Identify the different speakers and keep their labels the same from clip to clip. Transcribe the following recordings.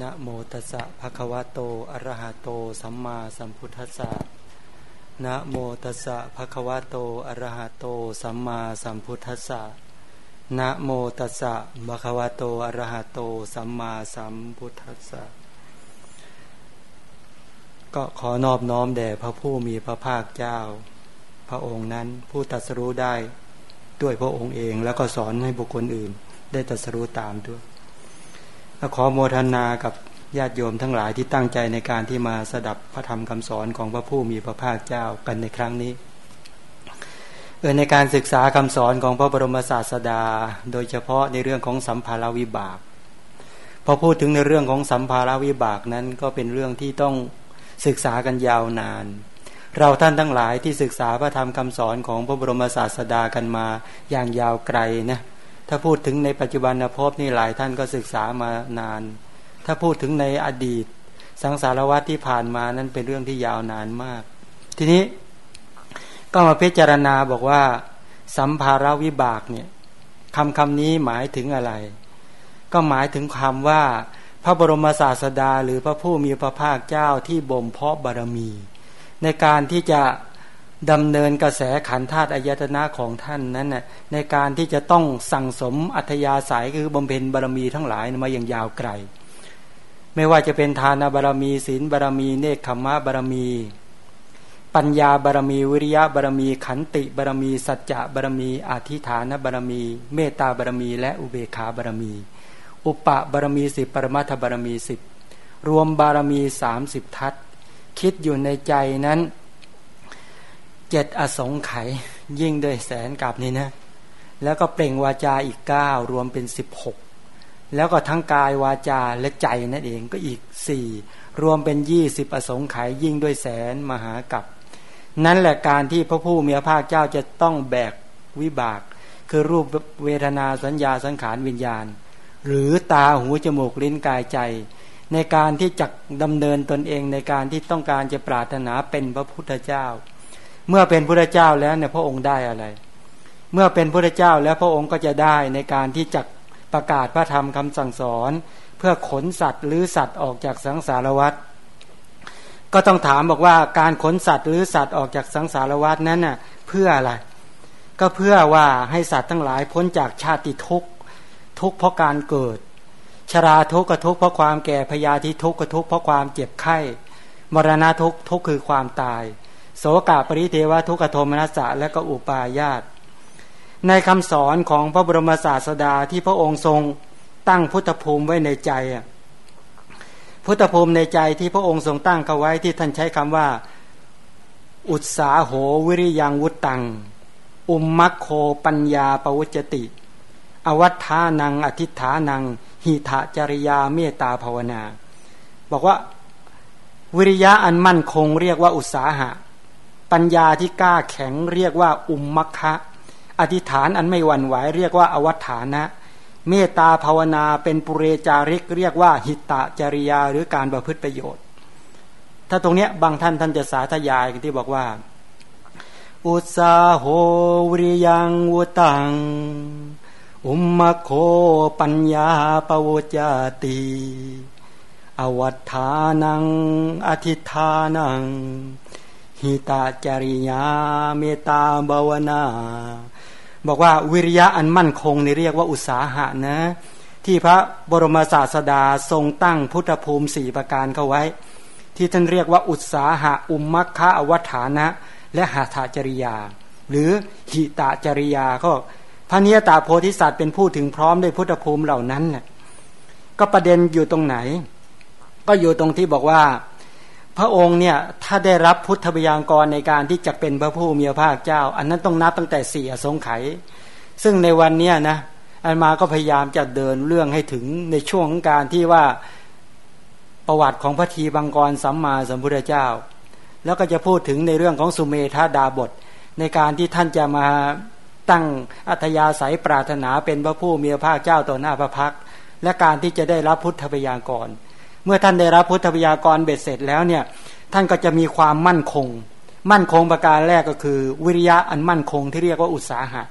Speaker 1: นะโมตัสสะภะคะวะโต อะระหะโต สัมมาสัมพุทธัสสะนะโมตัสสะภะคะวะโต อะระหะโต สัมมาสัมพุทธัสสะนะโมตัสสะภะคะวะโต อะระหะโต สัมมาสัมพุทธัสสะก็ขอนอบน้อมแด่พระผู้มีพระภาคเจ้า พระองค์นั้นผู้ตัดสรู้ได้ด้วยพระองค์เอง แล้วก็สอนให้บุคคลอื่น ได้ตัดสรู้ตามด้วย ขอโมทนากับญาติโยมทั้งหลายที่ตั้งใจในการที่มาสดับพระธรรมคำสอนของพระผู้มีพระภาคเจ้ากันในครั้งนี้เออในการศึกษาคำสอนของพระบรมศาสดา โดยเฉพาะในเรื่องของสัมภาระวิบาก พอพูดถึงในเรื่องของสัมภาระวิบากนั้นก็เป็นเรื่องที่ต้องศึกษากันยาวนาน เราท่านทั้งหลายที่ศึกษาพระธรรมคำสอนของพระบรมศาสดากันมาอย่างยาวไกลนะ ถ้าพูดถึงในปัจจุบันภพนี่หลายท่านก็ศึกษามานาน ถ้าพูดถึงในอดีต สังสารวัตที่ผ่านมานั้นเป็นเรื่องที่ยาวนานมาก ทีนี้ก็มาพิจารณาบอกว่า สัมภาระวิบากเนี่ยคำคำนี้หมายถึงอะไร ก็หมายถึงคำว่า พระบรมศาสดา หรือพระผู้มีพระภาคเจ้าที่บ่มเพาะบารมี ในการที่จะ ดำเนินกระแสขันธาตุอายตนะของท่านนั้นน่ะในการที่จะต้องสั่งสมอัธยาศัยคือบำเพ็ญบารมีทั้งหลายมาอย่างยาวไกล ไม่ว่าจะเป็นทานบารมีศีลบารมีเนคขมะบารมี ปัญญาบารมีวิริยะบารมี ขันติบารมี สัจจะบารมีอธิฐานบารมี เมตตาบารมี และอุเบกขาบารมี อุปบารมีสิบปรมัตถบารมีสิบรวมบารมีสามสิบทัศคิดอยู่ในใจนั้น เจ็ดอสงไขยยิ่งด้วยแสนกับนี่นะ แล้วก็เปล่งวาจาอีกเก้ารวมเป็นสิบหกแล้วก็ทั้งกายวาจาและใจนั่นเองก็อีกสี่รวมเป็นยี่สิบอสงไขยยิ่งด้วยแสนมหากับ นั่นแหละการที่พระผู้มีพระภาคเจ้าจะต้องแบกวิบาก คือรูปเวทนาสัญญาสังขารวิญญาณ หรือตาหูจมูกลิ้นกายใจ ในการที่จะดำเนินตนเองในการที่ต้องการจะปรารถนาเป็นพระพุทธเจ้า เมื่อเป็นพระเจ้าแล้วเนี่ยพระองค์ได้อะไร เมื่อเป็นพระเจ้าแล้วพระองค์ก็จะได้ในการที่จะประกาศพระธรรมคำสั่งสอน เพื่อขนสัตว์หรือสัตว์ออกจากสังสารวัฏก็ต้องถามบอกว่าการขนสัตว์หรือสัตว์ออกจากสังสารวัฏนั้นน่ะเพื่ออะไร ก็เพื่อว่าให้สัตว์ทั้งหลายพ้นจากชาติทุกข์ทุกข์เพราะการเกิด ชราทุกข์ก็ทุกข์เพราะความแก่พยาธิทุกข์ก็ทุกข์เพราะความเจ็บไข้ มรณะทุกข์ทุกข์คือความตาย โสกาปริเทวทุกขโทมนัสสะและก็อุปาญาตในคำสอนของพระบรมศาสดาที่พระองค์ทรงตั้งพุทธภูมิไว้ในใจพุทธภูมิในใจที่พระองค์ทรงตั้งเขาไว้ที่ท่านใช้คำว่า อุตสาโหวิริยังวุตตัง อุมมัคโคปัญญาปวุจติ อวัฏฐานังอธิฐานัง หิทะจริยาเมตตาภาวนา บอกว่าวิริยะอันมั่นคงเรียกว่าอุตสาหะ ปัญญาที่กล้าแข็งเรียกว่าอุมมัคคะอธิษฐานอันไม่หวั่นไหวเรียกว่าอวัฏฐานะ เมตตาภาวนาเป็นปุเรจาริก เรียกว่าหิตตจริยาหรือการประพฤติประโยชน์ ถ้าตรงเนี้ยบางท่านท่านจะสาธยายที่บอกว่า อุตสาโหวิริยังวุตัง อุมมะโคปัญญาปวจาติอวัฏฐานัง อธิฐานัง หิตาจริยา เมตาบาวนา บอกว่าวิริยะอันมั่นคงในเรียกว่าอุตสาหะนะ ที่พระบรมศาสดาทรงตั้งพุทธภูมิสี่ประการเข้าไว้ ที่ท่านเรียกว่าอุตสาหะอุมมัคคะอวัฏานะ และหาถาจริยา หรือหิตาจริยาก็พระเนียตาโพธิสัตว์เป็นผู้ถึงพร้อมด้วยพุทธภูมิเหล่านั้นแหละก็ประเด็นอยู่ตรงไหน ก็อยู่ตรงที่บอกว่า พระองค์เนี่ยถ้าได้รับพุทธบัญกรในการที่จะเป็นพระผู้มีพระภาคเจ้า อันนั้นต้องนับตั้งแต่สี่อสงไขยซึ่งในวันเนี้ยนะอันมาก็พยายามจะเดินเรื่องให้ถึงในช่วงของการที่ว่าประวัติของพระทีบังกรสัมมาสัมพุทธเจ้า แล้วก็จะพูดถึงในเรื่องของสุเมธาดาบท ในการที่ท่านจะมาตั้งอัธยาศัยปรารถนาเป็นพระผู้มีพระภาคเจ้าต่อหน้าพระพักและการที่จะได้รับพุทธบัญกร เมื่อท่านได้รับพุทธพยากรเบ็ดเสร็จแล้วเนี่ยท่านก็จะมีความมั่นคง มั่นคงประการแรกก็คือ วิริยะอันมั่นคงที่เรียกว่าอุตสาหะ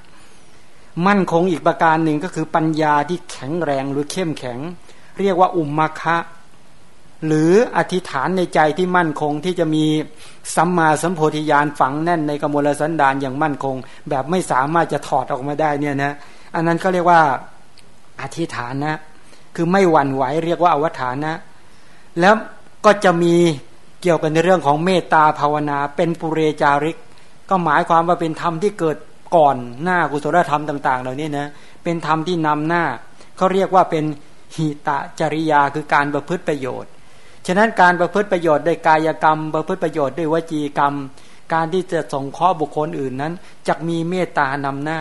Speaker 1: มั่นคงอีกประการหนึ่งก็คือปัญญาที่แข็งแรงหรือเข้มแข็ง เรียกว่าอุมมะคะ
Speaker 2: หรืออธิษฐานในใจที่มั่นคงที่จะมีสัมมาสัมโพธิญาณฝังแน่นในกมลสันดานอย่างมั่นคง แบบไม่สามารถจะถอดออกมาได้เนี่ยนะอันนั้นก็เรียกว่าอธิษฐานนะ คือไม่หวั่นไหวเรียกว่าอวฐานนะ แล้วก็จะมีเกี่ยวกันในเรื่องของเมตตาภาวนา เป็นปุเรจาริก ก็หมายความว่าเป็นธรรมที่เกิดก่อนหน้ากุศลธรรมต่าง ๆ เหล่านี้นะเป็นธรรมที่นำหน้าเขาเรียกว่าเป็นหิตะจริยาคือการประพฤติประโยชน์ ฉะนั้นการประพฤติประโยชน์ด้วยกายกรรม ประพฤติประโยชน์ด้วยวจีกรรม การที่จะส่งข้อบุคคลอื่นนั้นจะมีเมตตานำหน้า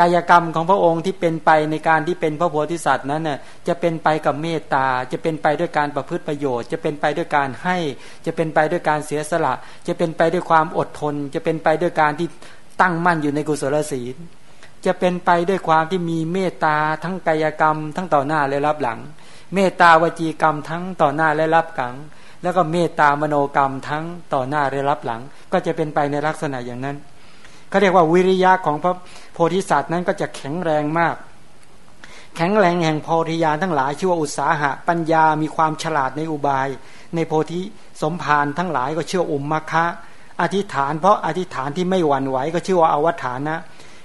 Speaker 2: กายกรรมของพระองค์ที่เป็นไปในการที่เป็นพระโพธิสัตว์นั้นน่ะจะเป็นไปกับเมตตา จะเป็นไปด้วยการประพฤติประโยชน์ จะเป็นไปด้วยการให้ จะเป็นไปด้วยการเสียสละ จะเป็นไปด้วยความอดทน จะเป็นไปด้วยการที่ตั้งมั่นอยู่ในกุศลศีล จะเป็นไปด้วยความที่มีเมตตาทั้งกายกรรม ทั้งต่อหน้าและรับหลัง เมตตาวจีกรรมทั้งต่อหน้าและรับหลัง แล้วก็เมตตามโนกรรมทั้งต่อหน้าและรับหลัง ก็จะเป็นไปในลักษณะอย่างนั้น เขาเรียกว่าวิริยะของพระโพธิสัตว์นั้นก็จะแข็งแรงมาก แข็งแรงแห่งโพธิญาณทั้งหลายชื่อว่าอุตสาหะ ปัญญามีความฉลาดในอุบาย ในโพธิสมภารทั้งหลายก็เชื่ออุมมะคะ อธิษฐานเพราะอธิษฐานที่ไม่หวั่นไหวก็ชื่อว่าอวัฏฐานะ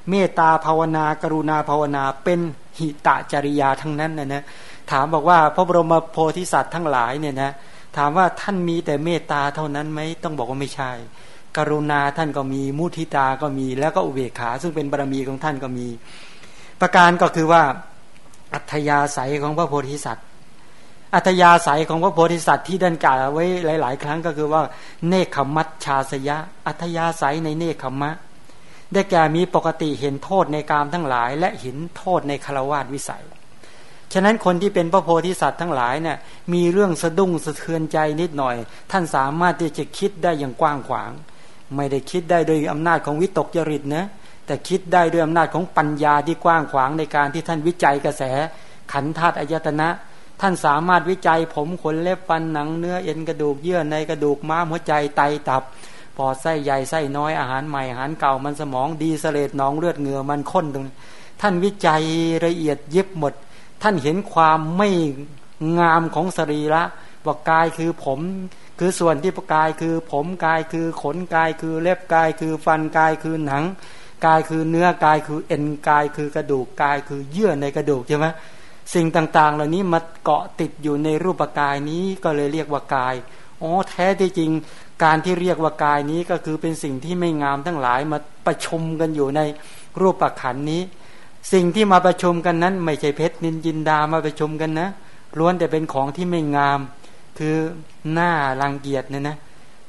Speaker 2: เมตตาภาวนากรุณาภาวนาเป็นหิตะจริยาทั้งนั้นนะนะถามบอกว่าพระบรมโพธิสัตว์ทั้งหลายเนี่ยนะถามว่าท่านมีแต่เมตตาเท่านั้นไหมต้องบอกว่าไม่ใช่ กรุณาท่านก็มี มุทิตาก็มี แล้วก็อุเบกขา ซึ่งเป็นบารมีของท่านก็มี ประการก็คือว่า อัธยาศัยของพระโพธิสัตว์ อัธยาศัยของพระโพธิสัตว์ที่ดันกล่าวไว้หลาย ๆ ครั้งก็คือว่า เนคขมัตชาสยะ อัธยาศัยในเนคขมะ ได้แก่มีปกติเห็นโทษในกามทั้งหลาย และเห็นโทษในคารวาสวิสัยฉะนั้นคนที่เป็นพระโพธิสัตว์ทั้งหลายเนี่ยมีเรื่องสะดุ้งสะเทือนใจนิดหน่อย ท่านสามารถที่จะคิดได้อย่างกว้างขวาง ไม่ได้คิดได้โดยอำนาจของวิตกจริตนะแต่คิดได้ด้วยอำนาจของปัญญาที่กว้างขวางในการที่ท่านวิจัยกระแส ขันธาตุอายตนะ ท่านสามารถวิจัยผมขนเล็บฟันหนังเนื้อเอ็นกระดูกเยื่อในกระดูกม้ามหัวใจไตตับปอดไส้ใหญ่ไส้น้อยอาหารใหม่อาหารเก่ามันสมองดีเสลดน้องเลือดเหงื่อมันข้นตรงท่านวิจัยละเอียดยิบหมด ท่านเห็นความไม่งามของสรีระว่ากายคือผม คือส่วนที่กายคือผมกายคือขนกายคือเล็บกายคือฟันกายคือหนัง กายคือเนื้อกายคือเอ็นกายคือกระดูกกายคือเยื่อในกระดูกใช่ไหมสิ่งต่างๆ เหล่านี้มาเกาะติดอยู่ในรูปกายนี้ก็เลยเรียกว่ากายอ๋อแท้ที่จริงการที่เรียกว่ากายนี้ก็คือเป็นสิ่งที่ไม่งามทั้งหลายมาประชุมกันอยู่ในรูปขันนี้ สิ่งที่มาประชุมกันนั้น ไม่ใช่เพชรนินจินดามาประชุมกันนะล้วนแต่เป็นของที่ไม่งาม คือหน้ารังเกียจเนี่ยนะ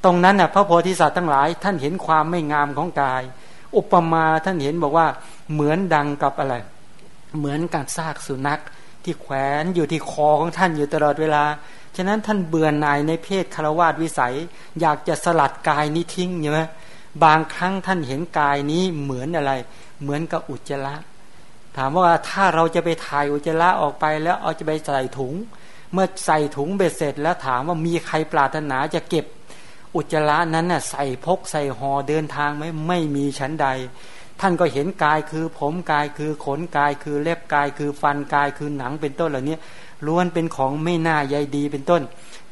Speaker 2: ตรงนั้นน่ะพระโพธิสัตว์ทั้งหลาย ท่านเห็นความไม่งามของกาย อุปมาท่านเห็นบอกว่าเหมือนดังกับอะไร เหมือนการซากสุนัขที่แขวนอยู่ที่คอของท่านอยู่ตลอดเวลาฉะนั้นท่านเบื่อหน่ายในเพศคารวาสวิสัย อยากจะสลัดกายนี้ทิ้งใช่ไหมบางครั้งท่านเห็นกายนี้เหมือนอะไร เหมือนกับอุจจาระถามว่าถ้าเราจะไปถ่ายอุจจาระออกไปแล้วเอาจะไปใส่ถุง เมื่อใส่ถุงเบ็ดเสร็จแล้วถามว่ามีใครปรารถนาจะเก็บ อุจจาระนั้นน่ะใส่พกใส่ห่อเดินทางไหมไม่มีชั้นใด ท่านก็เห็นกายคือผมกายคือขนกายคือเล็บกายคือฟันกายคือหนังเป็นต้นเหล่านี้ล้วนเป็นของไม่น่าใยดีเป็นต้น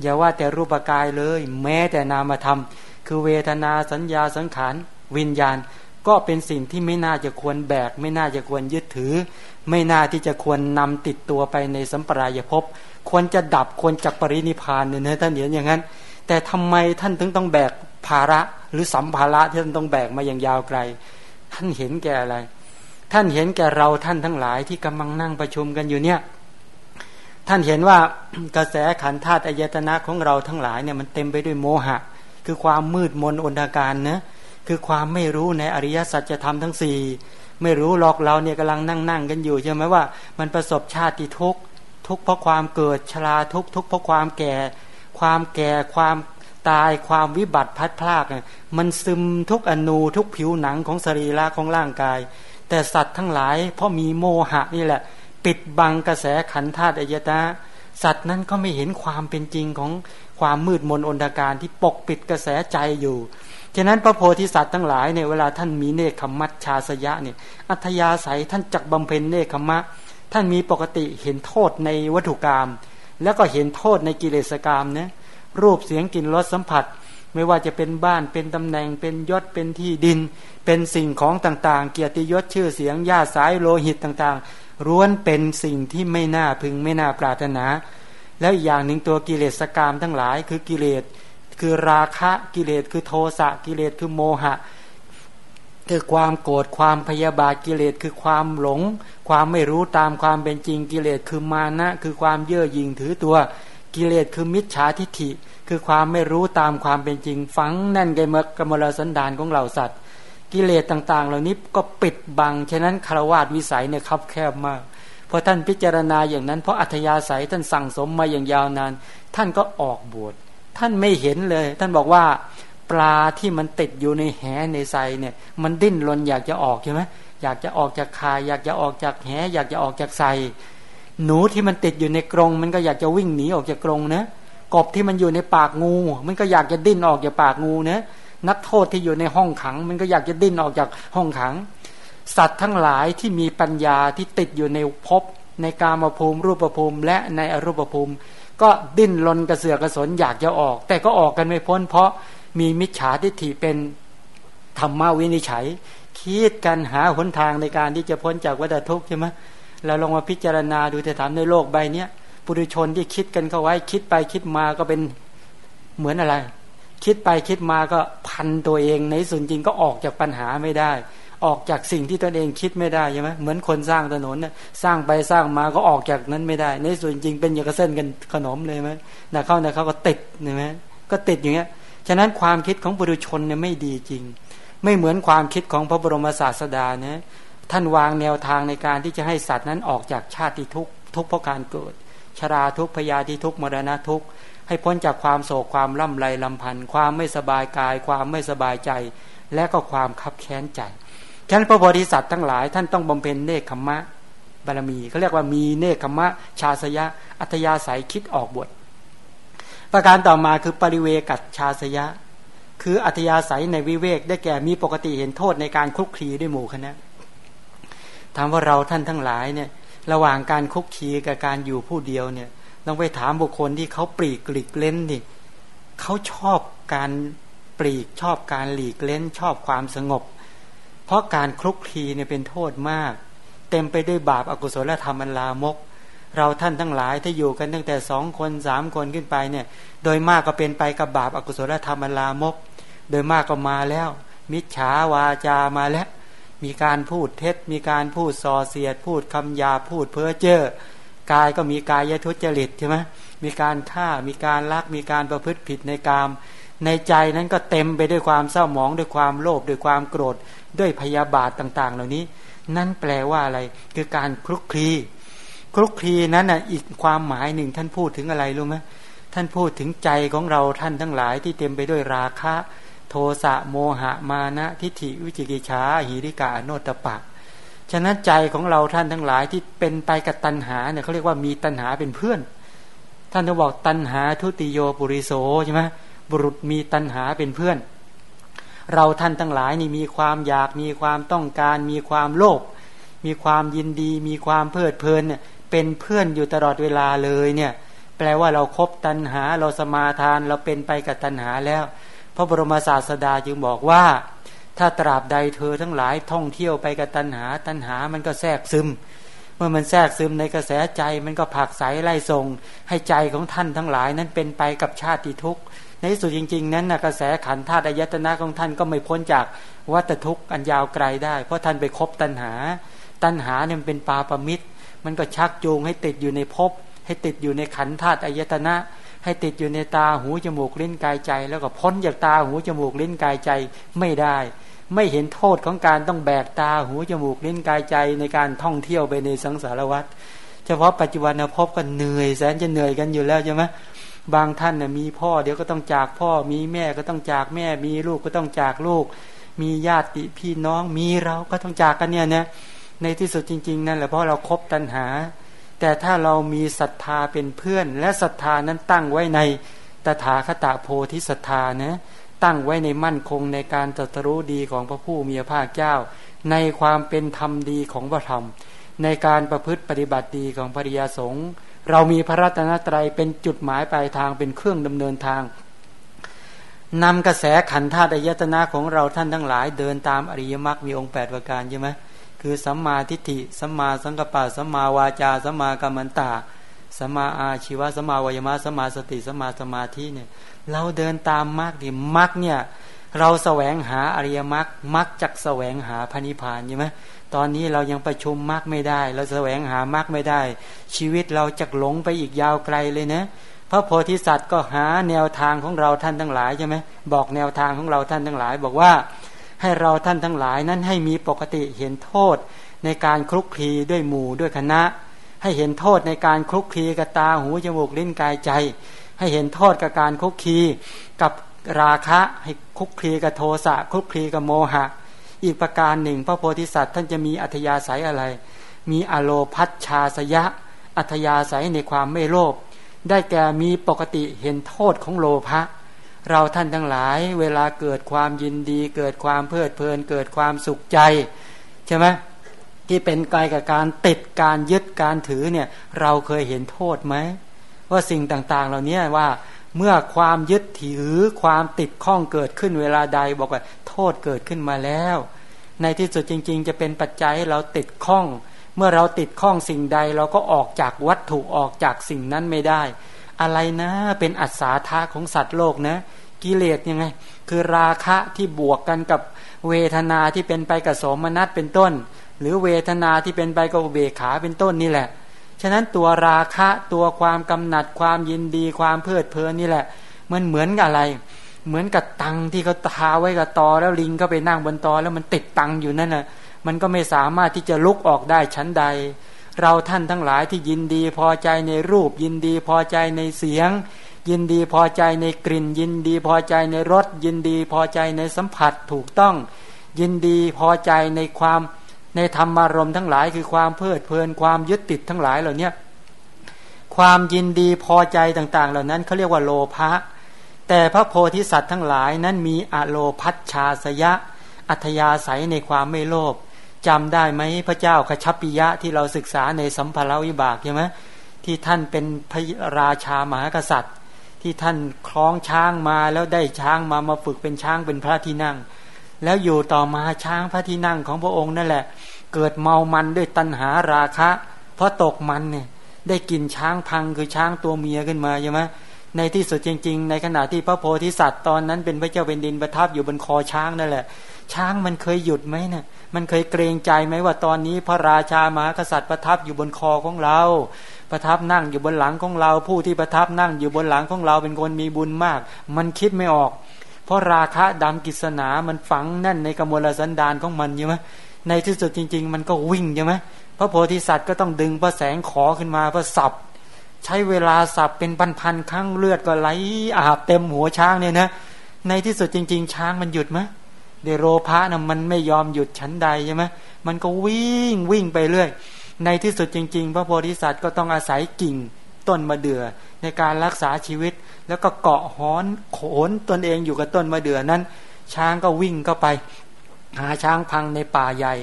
Speaker 2: อย่าว่าแต่รูปกายเลย แม้แต่นามธรรม คือเวทนาสัญญาสังขารวิญญาณ ก็เป็นสิ่งที่ไม่น่าจะควรแบก ไม่น่าจะควรยึดถือ ไม่น่าที่จะควรนำติดตัวไปในสัมปรายภพควรจะดับควรจักปรินิพานเนี่ยนะท่านเห็นอย่างนั้น แต่ทำไมท่านถึงต้องแบกภาระหรือสัมภาระที่ท่านต้องแบกมาอย่างยาวไกล ท่านเห็นแก่อะไร ท่านเห็นแก่เราท่านทั้งหลายที่กำลังนั่งประชุมกันอยู่เนี่ย ท่านเห็นว่ากระแสขันธาตุอายตนะของเราทั้งหลายเนี่ยมันเต็มไปด้วยโมหะ คือความมืดมนอนตการนะคือความไม่รู้ในอริยสัจจะทำทั้งสี่ ไม่รู้หรอกเราเนี่ยกำลังนั่งนั่งกันอยู่ใช่ไหมว่า มันประสบชาติทุกข์ทุกเพราะความเกิดชราทุกทุกเพราะความแก่ ความแก่ความตายความวิบัติพัดพลากมันซึมทุกอนูทุกผิวหนังของสรีระของร่างกาย แต่สัตว์ทั้งหลาย เพราะมีโมหะนี่แหละ ปิดบังกระแสขันธาตุอายตนะสัตว์นั้นก็ไม่เห็นความเป็นจริงของความมืดมนอนตการที่ปกปิดกระแสใจอยู่ ฉะนั้นพระโพธิสัตว์ทั้งหลายเนี่ยเวลาท่านมีเนคขมัตชาสยะเนี่ยอัธยาศัยท่านจักบำเพ็ญเนคขมะ ท่านมีปกติเห็นโทษในวัตถุกรรมแล้วก็เห็นโทษในกิเลสกรรมนะรูปเสียงกลิ่นรสสัมผัส ไม่ว่าจะเป็นบ้านเป็นตำแหน่ง เป็นยศเป็นที่ดิน เป็นสิ่งของต่างๆ เกียรติยศชื่อเสียงญาติสายโลหิตต่างๆร้วนเป็นสิ่งที่ไม่น่าพึงไม่น่าปรารถนา แล้วอีกอย่างหนึ่งตัวกิเลสกรรมทั้งหลาย คือกิเลส คือราคะกิเลสคือโทสะกิเลสคือโมหะ คือความโกรธความพยาบาทกิเลสคือความหลง ความไม่รู้ตามความเป็นจริงกิเลสคือมานะ คือความเย่อหยิ่งถือตัวกิเลสคือมิจฉาทิฐิ คือความไม่รู้ตามความเป็นจริง ฝังแน่นไกมกมลสันดานของเราสัตว์ กิเลสต่างๆ เหล่านี้ก็ปิดบัง ฉะนั้นคารวาสวิสัยเนี่ยคับแคบมากเพราะท่านพิจารณาอย่างนั้นเพราะอัธยาศัยท่านสั่งสมมาอย่างยาวนาน ท่านก็ออกบวช ท่านไม่เห็นเลย ท่านบอกว่าปลาที่มันติดอยู่ในแหในไซเนี่ย มันดิ้นรนอยากจะออกใช่ไหมอยากจะออกจากคายอยากจะออกจากแห อยากจะออกจากไซหนูที่มันติดอยู่ในกรง มันก็อยากจะวิ่งหนีออกจากกรงนะกบที่มันอยู่ในปากงู มันก็อยากจะดิ้นออกจากปากงูนะนักโทษที่อยู่ในห้องขัง มันก็อยากจะดิ้นออกจากห้องขัง สัตว์ทั้งหลายที่มีปัญญาที่ติดอยู่ในภพในกามภูมิรูปภูมิ และในอรูปภูมิ ก็ดิ้นรนกระเสือกกระสนอยากจะออก แต่ก็ออกกันไม่พ้น เพราะมีมิจฉาทิฏฐิเป็นธรรมวินิจฉัย คิดกันหาหนทางในการที่จะพ้นจากวัฏทุกข์ใช่ไหมเราลองมาพิจารณาดูแต่ถามในโลกใบเนี้ยปุถุชนที่คิดกันเข้าไว้คิดไปคิดมาก็เป็นเหมือนอะไร คิดไปคิดมาก็พันตัวเองในส่วนจริงก็ออกจากปัญหาไม่ได้ ออกจากสิ่งที่ตนเองคิดไม่ได้ใช่ไหมเหมือนคนสร้างถนนเนี่ยสร้างไปสร้างมาก็ออกจากนั้นไม่ได้ ในส่วนจริงเป็นอย่างกระเส้นกันขนมเลยไหมนะเข้านะเขาก็ติดใช่ไหมก็ติดอย่างเงี้ยฉะนั้นความคิดของปุถุชนเนี่ยไม่ดีจริง ไม่เหมือนความคิดของพระบรมศาสดาเนี่ยท่านวางแนวทางในการที่จะให้สัตว์นั้นออกจากชาติทุกทุกเพราะการเกิด ชราทุกพยาธิทุกมรณะทุกให้พ้นจากความโศกความล่ำไรลำพันธ์ความไม่สบายกาย ความไม่สบายใจ และก็ความคับแค้นใจ ฉะนั้นพระโพธิสัตว์ทั้งหลายท่านต้องบำเพ็ญเนคขมะบารมีเขาเรียกว่ามีเนคขมะ ชาสยะ อัตยาศัยคิดออกบท ประการต่อมาคือปริเวกัตชาสยะ คืออัตยาศัยในวิเวก ได้แก่มีปกติเห็นโทษในการคลุกคลีด้วยหมู่คณะถามว่าเราท่านทั้งหลายเนี่ยระหว่างการคุกคีกับการอยู่ผู้เดียวเนี่ยต้องไปถามบุคคลที่เขาปลีกหลีกเล่นนี่เขาชอบการปลีกชอบการหลีกเล่นชอบความสงบ เพราะการคลุกคลีเนี่ยเป็นโทษมาก เต็มไปด้วยบาปอากุศลธรรมอันลามก เราท่านทั้งหลายถ้าอยู่กันตั้งแต่สองคนสามคนขึ้นไปเนี่ย โดยมากก็เป็นไปกับบาปอากุศลธรรมอันลามก โดยมากก็มาแล้ว มิจฉาวาจามาแล้ว มีการพูดเท็จ มีการพูดส่อเสียด พูดคำยาพูดเพ้อเจ้อกายก็มีกายทุจริตใช่ไหมมีการฆ่ามีการลักมีการประพฤติผิดในกาม ในใจนั้นก็เต็มไปด้วยความเศร้าหมองด้วยความโลภด้วยความโกรธด้วยพยาบาทต่าง ๆ เหล่านี้ นั่นแปลว่าอะไรคือการคลุกคลีคลุกคลีนั้นอะอีกความหมายหนึ่งท่านพูดถึงอะไรรู้ไหมท่านพูดถึงใจของเราท่านทั้งหลายที่เต็มไปด้วยราคะ โทสะโมหะมานะทิฏฐิวิจิกิจฉาหิริกาโนตปะฉะนั้นใจของเราท่านทั้งหลายที่เป็นไปกับตัณหาเนี่ยเขาเรียกว่ามีตัณหาเป็นเพื่อน ท่านจะบอกตัณหาทุติโยปุริโสใช่ไหม บุรุษมีตัณหาเป็นเพื่อน เราท่านทั้งหลายนี่มีความอยากมีความต้องการ มีความโลภมีความยินดี มีความเพลิดเพลินเนี่ยเป็นเพื่อนอยู่ตลอดเวลาเลยเนี่ย แปลว่าเราครบตัณหา เราสมาทานเราเป็นไปกับตัณหาแล้ว พระบรมศาสดาจึงบอกว่า ถ้าตราบใดเธอทั้งหลายท่องเที่ยวไปกับตัณหา ตัณหามันก็แทรกซึมเมื่อมันแทรกซึมในกระแสใจมันก็ผักใสไล่ส่ง ให้ใจของท่านทั้งหลายนั้นเป็นไปกับชาติทุกข์ ในที่สุดจริง ๆ นั้นนะกระแสขันธาตุอายตนะของท่านก็ไม่พ้นจากวัฏทุกข์อันยาวไกลได้ เพราะท่านไปคบตัณหา ตัณหาเนี่ยมันเป็นปาปมิตร มันก็ชักจูงให้ติดอยู่ในภพให้ติดอยู่ในขันธาตุอายตนะ ให้ติดอยู่ในตาหูจมูกลิ้นกายใจ แล้วก็พ้นจากตาหูจมูกลิ้นกายใจไม่ได้ ไม่เห็นโทษของการต้องแบกตาหูจมูกลิ้นกายใจในการท่องเที่ยวไปในสังสารวัฏเฉพาะปัจจุบันพบกันเหนื่อยแสนจะเหนื่อยกันอยู่แล้วใช่ไหม บางท่านน่ยมีพ่อเดี๋ยวก็ต้องจากพ่อ มีแม่ก็ต้องจากแม่ มีลูกก็ต้องจากลูก มีญาติพี่น้อง มีเราก็ต้องจากกันเนี่ยนะในที่สุดจริง ๆ นั่นแหละเพราะเราครบตัณหา แต่ถ้าเรามีศรัทธาเป็นเพื่อน และศรัทธานั้นตั้งไว้ในตถาคตโพธิศรัทธานะตั้งไว้ในมั่นคงในการตรัสรู้ดีของพระผู้มีพระภาคเจ้า ในความเป็นธรรมดีของพระธรรม ในการประพฤติปฏิบัติดีของภริยาสงฆ์ เรามีพระรัตนตรัยเป็นจุดหมายปลายทางเป็นเครื่องดำเนินทางนำกระแสขันธาตุยตนะของเราท่านทั้งหลาย เดินตามอริยมรรคมีองค์แปดประการใช่ไหมคือสัมมาทิฏฐิสัมมาสังกปะสัมมาวาจาสัมมากัมมันตาสัมมาอาชีวะสัมมาวายมะสัมมาสติสัมมาสมาธิเนี่ย เราเดินตามมรรคดิมรรคเนี่ย เราแสวงหาอริยมรรคมรรคจักแสวงหาพระนิพพานใช่ไหม ตอนนี้เรายังประชุมมรรคไม่ได้ เราแสวงหามรรคไม่ได้ ชีวิตเราจะหลงไปอีกยาวไกลเลยนะพระโพธิสัตว์ก็หาแนวทางของเราท่านทั้งหลายใช่ไหมบอกแนวทางของเราท่านทั้งหลาย บอกว่าให้เราท่านทั้งหลายนั้นให้มีปกติเห็นโทษในการคลุกคลีด้วยหมู่ด้วยคณะ ให้เห็นโทษในการคลุกคลีกับตาหูจมูกลิ้นกายใจ ให้เห็นโทษกับการคลุกคลีกับราคะ ให้คลุกคลีกับโทสะคลุกคลีกับโมหะ อีกประการหนึ่ง พระโพธิสัตว์ท่านจะมีอัธยาศัยอะไร มีอโลพัชชาสยะ อัธยาศัยในความไม่โลภได้แก่มีปกติเห็นโทษของโลภะเราท่านทั้งหลาย เวลาเกิดความยินดี เกิดความเพลิดเพลิน เกิดความสุขใจใช่ไหมที่เป็นกายกับการติดการยึดการถือเนี่ย เราเคยเห็นโทษไหมว่าสิ่งต่างๆ เหล่านี้ว่า เมื่อความยึดถือความติดข้องเกิดขึ้นเวลาใดบอกว่า โทษเกิดขึ้นมาแล้ว ในที่สุดจริง ๆ จะเป็นปัจจัยเราติดข้อง เมื่อเราติดข้องสิ่งใดเราก็ออกจากวัตถุออกจากสิ่งนั้นไม่ได้ อะไรนะเป็นอัศาธาของสัตว์โลกนะ กิเลสยังไง คือราคะที่บวกกันกับเวทนาที่เป็นไปกับสมนัตเป็นต้น หรือเวทนาที่เป็นไปกับเบขาเป็นต้นนี่แหละ ฉะนั้นตัวราคะตัวความกำหนัดความยินดีความเพลิดเพลินนี่แหละ มันเหมือนกับอะไร เหมือนกับตังที่เขาทาไว้กับตอแล้วลิงก็ไปนั่งบนตอแล้วมันติดตังอยู่นั่นแหะมันก็ไม่สามารถที่จะลุกออกได้ชั้นใด เราท่านทั้งหลายที่ยินดีพอใจในรูป ยินดีพอใจในเสียง ยินดีพอใจในกลิ่น ยินดีพอใจในรสยินดีพอใจในสัมผัสถูกต้อง ยินดีพอใจในความ ในธรรมารมทั้งหลายคือความเพลิดเพลินความยึดติดทั้งหลายเหล่านี้ความยินดีพอใจต่าง ๆ เหล่านั้นเขาเรียกว่าโลภะแต่พระโพธิสัตว์ทั้งหลายนั้นมีอโลพัชชาสยะ อัธยาศัยในความไม่โลภจำได้ไหมพระเจ้าขชัปปิยะที่เราศึกษาในสัมภาระวิบากใช่ไหมที่ท่านเป็นพระราชามหากษัตริย์ ที่ท่านคล้องช้างมาแล้วได้ช้างมามาฝึกเป็นช้างเป็นพระที่นั่ง แล้วอยู่ต่อมาช้างพระที่นั่งของพระองค์นั่นแหละ เกิดเมามันด้วยตัณหาราคะ เพราะตกมันเนี่ยได้กินช้างพังคือช้างตัวเมียขึ้นมาใช่ไหมในที่สุดจริง ๆ ในขณะที่พระโพธิสัตว์ตอนนั้นเป็นพระเจ้าเป็นดินประทับอยู่บนคอช้างนั่นแหละ ช้างมันเคยหยุดไหมเนี่ยมันเคยเกรงใจไหมว่าตอนนี้พระราชามหากษัตริย์ประทับอยู่บนคอของเรา ประทับนั่งอยู่บนหลังของเรา ผู้ที่ประทับนั่งอยู่บนหลังของเราเป็นคนมีบุญมาก มันคิดไม่ออก เพราะราคะดำกิศนา มันฝังแน่นในกมลสันดานของมันใช่ไหมในที่สุดจริง ๆ มันก็วิ่งใช่ไหมพระโพธิสัตว์ก็ต้องดึงพระแสงขอขึ้นมาเพื่อสับใช้เวลาสับเป็นพันๆครั้งเลือดก็ไหลอาบเต็มหัวช้างเนี่ยนะ ในที่สุดจริง ๆ ช้างมันหยุดไหมเดโรพะนะมันไม่ยอมหยุดชั้นใดใช่ไหมมันก็วิ่งวิ่งไปเรื่อย ในที่สุดจริง ๆ พระโพธิสัตว์ก็ต้องอาศัยกิ่ง ต้นมะเดื่อในการรักษาชีวิต แล้วก็เกาะหอนโขนตนเองอยู่กับต้นมะเดื่อนั้น ช้างก็วิ่งเข้าไป หาช้างพังในป่าใหญ่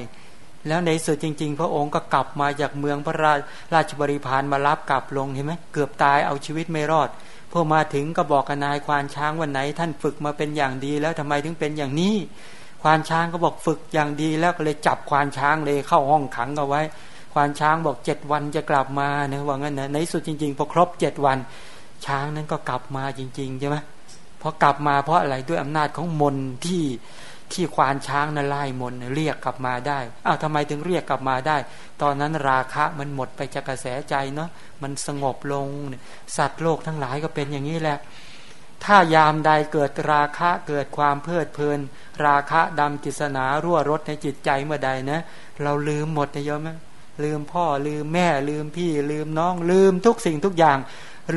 Speaker 2: แล้วในสุดจริง ๆ พระองค์ก็กลับมาจากเมืองพระราราชบริพารมารับกลับลงเห็นไหมเกือบตายเอาชีวิตไม่รอดพอมาถึงก็บอกกับนายควานช้างวันไหน ท่านฝึกมาเป็นอย่างดีแล้วทำไมถึงเป็นอย่างนี้ ควานช้างก็บอกฝึกอย่างดีแล้วก็เลยจับควานช้างเลยเข้าห้องขังเอาไว้ ควานช้างบอกเจ็ดวันจะกลับมานะว่างั้นนะในสุดจริงๆพอครบเจ็ดวัน ช้างนั้นก็กลับมาจริง ๆ ใช่ไหมพอกลับมาเพราะอะไรด้วยอำนาจของมนที่ที่ควานช้างนั้นไล่มนเรียกกลับมาได้อ้าวทำไมถึงเรียกกลับมาได้ ตอนนั้นราคะมันหมดไปจากกระแสใจเนาะมันสงบลง สัตว์โลกทั้งหลายก็เป็นอย่างนี้แหละ ถ้ายามใดเกิดราคะเกิดความเพลิดเพลิน ราคะดำกิศนารั่วรถในจิตใจเมื่อใดนะ เราลืมหมดนะโยมไหม ลืมพ่อลืมแม่ลืมพี่ ลืมน้องลืมทุกสิ่งทุกอย่าง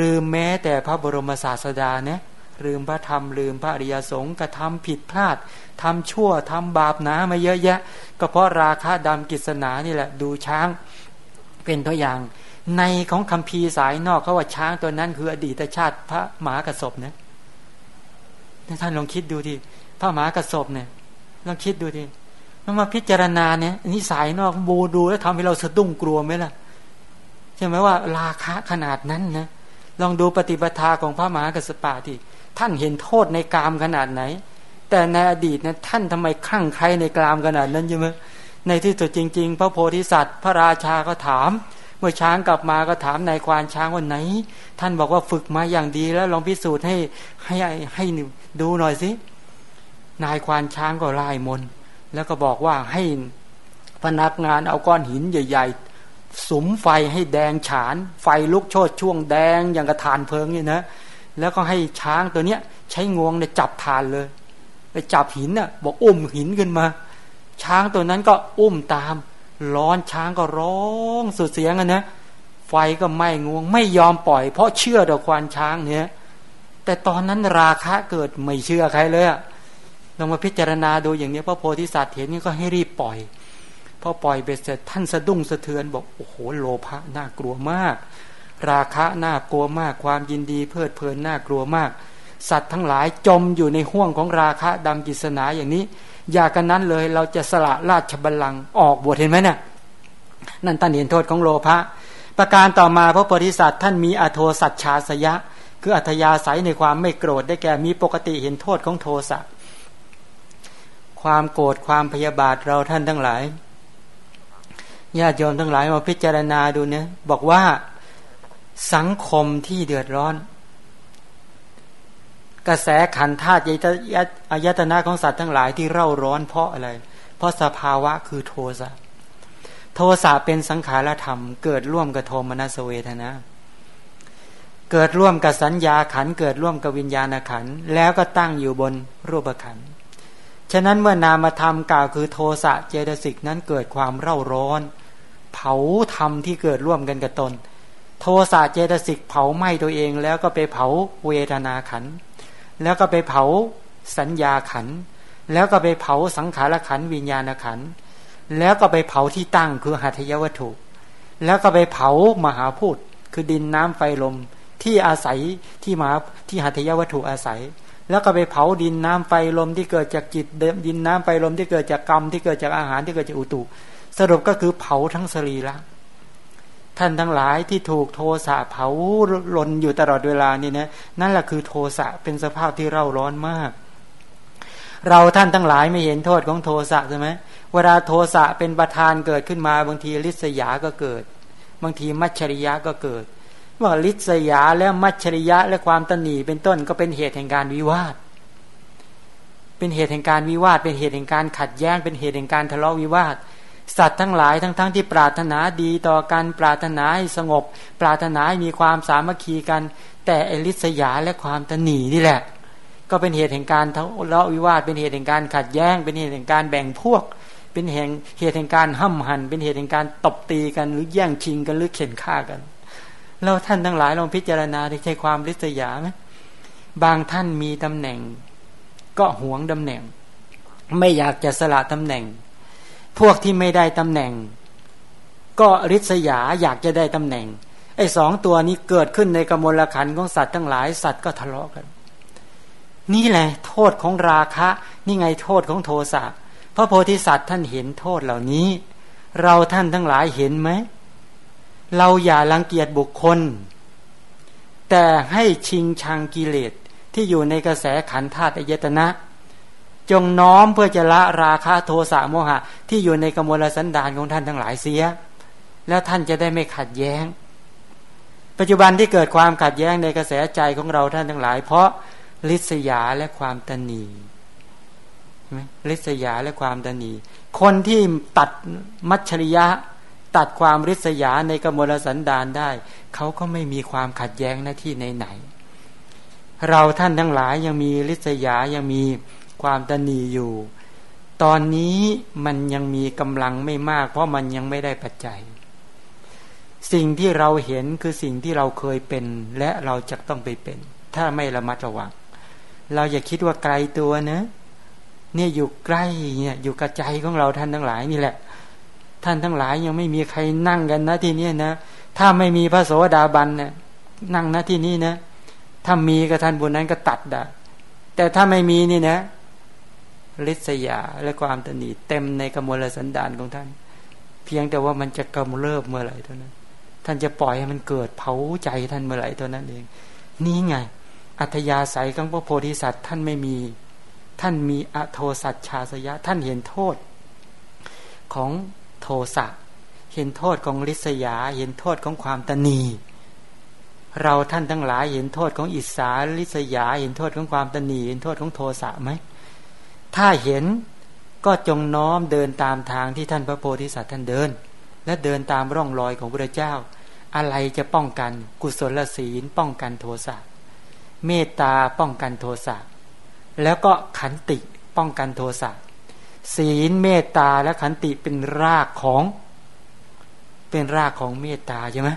Speaker 2: ลืมแม้แต่พระบรมศาสดานะลืมพระธรรมลืมพระอริยสงฆ์กระทำผิดพลาดทำชั่วทำบาปหนามาเยอะแยะ ก็เพราะราคะดำกิศนานี่แหละ ดูช้างเป็นตัวอย่าง ในของคัมภีร์สายนอกเขาว่าช้างตัวนั้น คืออดีตชาติพระหมากระสบนะท่านลองคิดดูทีพระหมากระสบเนี่ยลองคิดดูที มันมาพิจารณาเนี่ยนี่สายนอกบูดูแล้วทำให้เราสะดุ้งกลัวไหมล่ะใช่ไหมว่า ราคะขนาดนั้นนะลองดูปฏิปทาของพระมหากัสปะที่ท่านเห็นโทษในกามขนาดไหน แต่ในอดีตนะท่านทำไมคลั่งใครในกามขนาดนั้นใช่ไหมในที่สุดจริง ๆ พระโพธิสัตว์ พระราชาก็ถาม เมื่อช้างกลับมาก็ถามนายควานช้างว่าไหน ท่านบอกว่าฝึกมาอย่างดีแล้วลองพิสูจน์ให้ให้ให้ดูหน่อยสินายควานช้างก็ไล่มน แล้วก็บอกว่าให้พนักงานเอาก้อนหินใหญ่ ๆ สุมไฟให้แดงฉาน ไฟลุกโชดช่วงแดงอย่างกระทานเพลิงนี่นะ แล้วก็ให้ช้างตัวเนี้ย ใช้งวงเนี่ยจับทานเลย ไปจับหินน่ะบอกอุ้มหินขึ้นมา ช้างตัวนั้นก็อุ้มตาม ร้อนช้างก็ร้องสุดเสียงกันนะไฟก็ไหม้งวงไม่ยอมปล่อย เพราะเชื่อต่อควานช้างเนี่ยแต่ตอนนั้นราคะเกิดไม่เชื่อใครเลยอะ ลองมาพิจารณาดูอย่างนี้พระโพธิสัตว์เห็นนี่ก็ให้รีบปล่อยพอปล่อยเบ็ดเสร็จท่านสะดุ้งสะเทือนบอกโอ้โหโลภะน่ากลัวมาก ราคะน่ากลัวมาก ความยินดีเพลิดเพลินน่ากลัวมาก สัตว์ทั้งหลายจมอยู่ในห่วงของราคะดำกิศนาอย่างนี้ อย่ากันนั้นเลยเราจะสละราชบัลลังก์ออกบวชเห็นไหมเนะ่ยนั่นท่านเห็นโทษของโลภะประการต่อมาพระโพธิสัตว์ท่านมีอโทสัจชาสยะ คืออัธยาศัยในความไม่โกรธได้แก่มีปกติเห็นโทษของโทสะ ความโกรธความพยาบาทเราท่านทั้งหลายญาติโยมทั้งหลายมาพิจารณาดูเนี่ยบอกว่าสังคมที่เดือดร้อน กระแสขันธาตุอายตนะของสัตว์ทั้งหลายที่เร่าร้อนเพราะอะไร เพราะสภาวะคือโทสะโทสะเป็นสังขารธรรม เกิดร่วมกับโทมนัสเวทนาเกิดร่วมกับสัญญาขันเกิดร่วมกับวิญญาณขันแล้วก็ตั้งอยู่บนรูปขัน ฉะนั้นเมื่อนามธรรมกล่าวคือโทสะเจตสิกนั้นเกิดความเร่าร้อน เผาธรรมที่เกิดร่วมกันกับตน โทสะเจตสิกเผาไหม้ตัวเองแล้วก็ไปเผาเวทนาขัน แล้วก็ไปเผาสัญญาขัน แล้วก็ไปเผาสังขารขันวิญญาณขัน แล้วก็ไปเผาที่ตั้งคือหัตถยวัตถุ แล้วก็ไปเผามหาพูดคือดินน้ำไฟลมที่อาศัยที่มาที่หัตถยวัตถุอาศัย แล้วก็ไปเผาดินน้ำไฟลมที่เกิดจากจิตดินน้ำไฟลมที่เกิดจากกรรมที่เกิดจากอาหารที่เกิดจากอุตุ สรุปก็คือเผาทั้งสรีระท่านทั้งหลายที่ถูกโทสะเผาลนอยู่ตลอดเวลานี่นะนั่นแหละคือโทสะเป็นสภาพที่เร่าร้อนมาก เราท่านทั้งหลายไม่เห็นโทษของโทสะใช่ไหมเวลาโทสะเป็นประธานเกิดขึ้นมา บางทีลิษยาก็เกิด บางทีมัจฉริยะก็เกิด ว่าลิษยาและมัจฉริยะและความตนีเป็นต้นก็เป็นเหตุแห่งการวิวาท เป็นเหตุแห่งการวิวาท เป็นเหตุแห่งการขัดแย้ง เป็นเหตุแห่งการทะเลาะวิวาท สัตว์ทั้งหลายทั้งๆทที่ปรารถนาดีต่อกันปรารถนาให้สงบ ปรารถนาให้มีความสามัคคีกัน แต่อลิษยาและความตนีนี่แหละ ก็เป็นเหตุแห่งการทะเลาะวิวาท เป็นเหตุแห่งการขัดแย้ง เป็นเหตุแห่งการแบ่งพวก เป็นเหตุเหตุแห่งการห้ำหันเป็นเหตุแห่งการตบตีกันหรือแย่งชิงกันหรือเข็นฆ่ากัน เราท่านทั้งหลายลองพิจารณาด้ใช่ความลิษยาไหมบางท่านมีตำแหน่ง ก็หวงตำแหน่ง ไม่อยากจะสละตำแหน่ง พวกที่ไม่ได้ตำแหน่ง ก็ริษยาอยากจะได้ตำแหน่งไอ้สองตัวนี้เกิดขึ้นในกมลขันของสัตว์ทั้งหลายสัตว์ก็ทะเลาะกัน นี่แหละโทษของราคะ นี่ไงโทษของโทสะพระโพธิสัตว์ท่านเห็นโทษเหล่านี้ เราท่านทั้งหลายเห็นไหม เราอย่ารังเกียจบุคคล แต่ให้ชิงชังกิเลสที่อยู่ในกระแสขันธาตุอายตนะ จงน้อมเพื่อจะละราคะโทสะโมหะ ที่อยู่ในกมลสันดานของท่านทั้งหลายเสีย แล้วท่านจะได้ไม่ขัดแย้ง ปัจจุบันที่เกิดความขัดแย้งในกระแสใจของเราท่านทั้งหลาย เพราะลิษยาและความตนีลิษยาและความตนี คนที่ตัดมัชชริยะ ตัดความริษยาในกมลสันดานได้ เขาก็ไม่มีความขัดแย้งหน้าที่ในไหน เราท่านทั้งหลายยังมีลิษยายังมีความตนีอยู่ ตอนนี้มันยังมีกำลังไม่มาก เพราะมันยังไม่ได้ปัจจัย สิ่งที่เราเห็นคือสิ่งที่เราเคยเป็นและเราจะต้องไปเป็น ถ้าไม่ระมัดระวัง เราอย่าคิดว่าไกลตัวนะเนี่ยอยู่ใกล้เนี่ยอยู่กระใจของเราท่านทั้งหลายนี่แหละ ท่านทั้งหลายยังไม่มีใครนั่งกันนะที่นี้นะ ถ้าไม่มีพระโสดาบันนะนั่งนะที่นี้นะ ถ้ามีกับท่านบนนั้นก็ตัดดะแต่ถ้าไม่มีนี่นะลิษยาและความตนีเต็มในกมลสันดานของท่าน เพียงแต่ว่ามันจะกำเริบเมื่อไหร่เท่านั้น ท่านจะปล่อยให้มันเกิดเผาใจท่านเมื่อไหร่ตัวนั้นเอง นี่ไง อัธยาศัยของพระโพธิสัตว์ท่านไม่มี ท่านมีอโทสัจชาสยะ ท่านเห็นโทษของ โทสะเห็นโทษของลิษยา เห็นโทษของความตนี เราท่านทั้งหลายเห็นโทษของอิสาลิษยา เห็นโทษของความตนีเห็นโทษของโทสะไหมถ้าเห็นก็จงน้อมเดินตามทางที่ท่านพระโพธิสัตว์ท่านเดิน และเดินตามร่องรอยของพระเจ้า อะไรจะป้องกันกุศลศีลป้องกันโทสะเมตตาป้องกันโทสะแล้วก็ขันติป้องกันโทสะ ศีลเมตตาและขันติเป็นรากของ เป็นรากของเมตตาใช่ไหม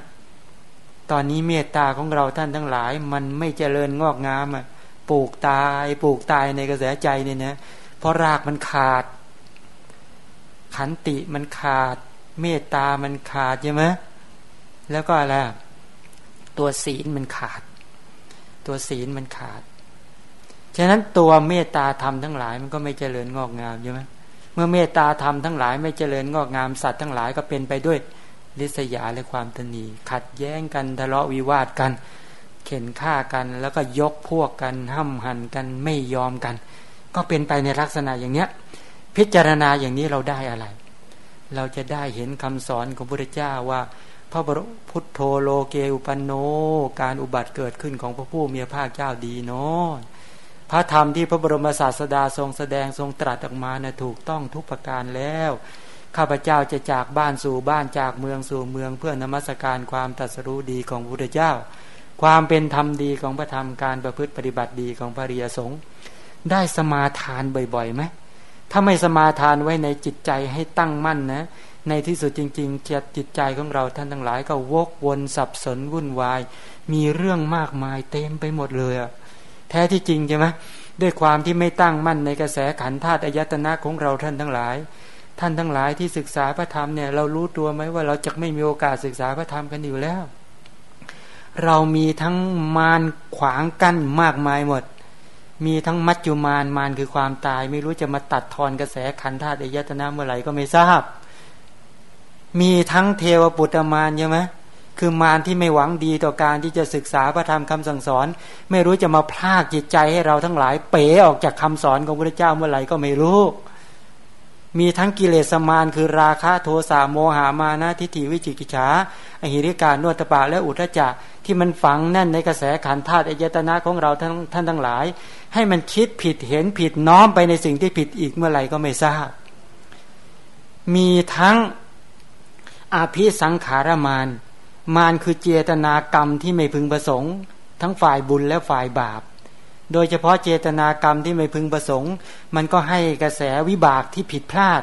Speaker 2: ตอนนี้เมตตาของเราท่านทั้งหลาย มันไม่เจริญงอกงามอะปลูกตายปลูกตายในกระแสใจเนี่ยนะเพราะรากมันขาด ขันติมันขาด เมตตามันขาดใช่ไหมแล้วก็อะไรตัวศีลมันขาด ตัวศีลมันขาด ฉะนั้นตัวเมตตาธรรมทั้งหลายมันก็ไม่เจริญงอกงามใช่ไหม มื่อเมตตาธรรมทั้งหลายไม่เจริญงอกงามสัตว์ทั้งหลายก็เป็นไปด้วยลิษยาและความตนีขัดแย้งกันทะเลาะวิวาทกัน เข็นฆ่ากันแล้วก็ยกพวกกันห้ำหันกันไม่ยอมกัน ก็เป็นไปในลักษณะอย่างเนี้ย พิจารณาอย่างนี้เราได้อะไร เราจะได้เห็นคำสอนของพระเจ้าว่า พระบรพุทโธโลเกอุปันโน การอุบัติเกิดขึ้นของพระผู้มีพระภาคเจ้าดีเนาะ พระธรรมที่พระบรมศาสดาทรงแสดงทรงตรัสออกมานะถูกต้องทุกประการแล้ว ข้าพเจ้าจะจากบ้านสู่บ้านจากเมืองสู่เมืองเพื่อนมัสการความตรัสรู้ดีของพระเจ้า ความเป็นธรรมดีของพระธรรมการประพฤติปฏิบัติดีของพระริยสงฆ์ได้สมาทานบ่อยๆไหมถ้าไม่สมาทานไว้ในจิตใจให้ตั้งมั่นนะ ในที่สุดจริงๆจิตจิตใจของเราท่านทั้งหลายก็วกวนสับสนวุ่นวาย มีเรื่องมากมายเต็มไปหมดเลยอะ แท้ที่จริงใช่ไหมด้วยความที่ไม่ตั้งมั่นในกระแสขันธาตุอายตนะของเราท่านทั้งหลาย ท่านทั้งหลายที่ศึกษาพระธรรมเนี่ยเรารู้ตัวไหมว่าเราจะไม่มีโอกาสศึกษาพระธรรมกันอยู่แล้ว เรามีทั้งมารขวางกั้นมากมายหมด มีทั้งมัจจุมานมานคือความตาย ไม่รู้จะมาตัดทอนกระแสขันธาตุอายตนะเมื่อไหร่ก็ไม่ทราบ มีทั้งเทวปุตตมานใช่ไหม คือมารที่ไม่หวังดีต่อการที่จะศึกษาพระธรรมคำสั่งสอน ไม่รู้จะมาพลากจิตใจให้เราทั้งหลาย เป๋ออกจากคำสอนของพระเจ้าเมื่อไหร่ก็ไม่รู้ มีทั้งกิเลสมารคือราคะโทสะโมหามานะทิฏฐิวิจิกิจฉาอหิริการนวตปะและอุทจจะที่มันฝังแน่นในกระแสขันธาตุอายตนะของเราท่านท่านทั้งหลาย ให้มันคิดผิดเห็นผิดน้อมไปในสิ่งที่ผิดอีกเมื่อไหร่ก็ไม่ทราบ มีทั้งอาภิสังขารมาน มานคือเจตนากรรมที่ไม่พึงประสงค์ ทั้งฝ่ายบุญและฝ่ายบาป โดยเฉพาะเจตนากรรมที่ไม่พึงประสงค์ มันก็ให้กระแสวิบากที่ผิดพลาด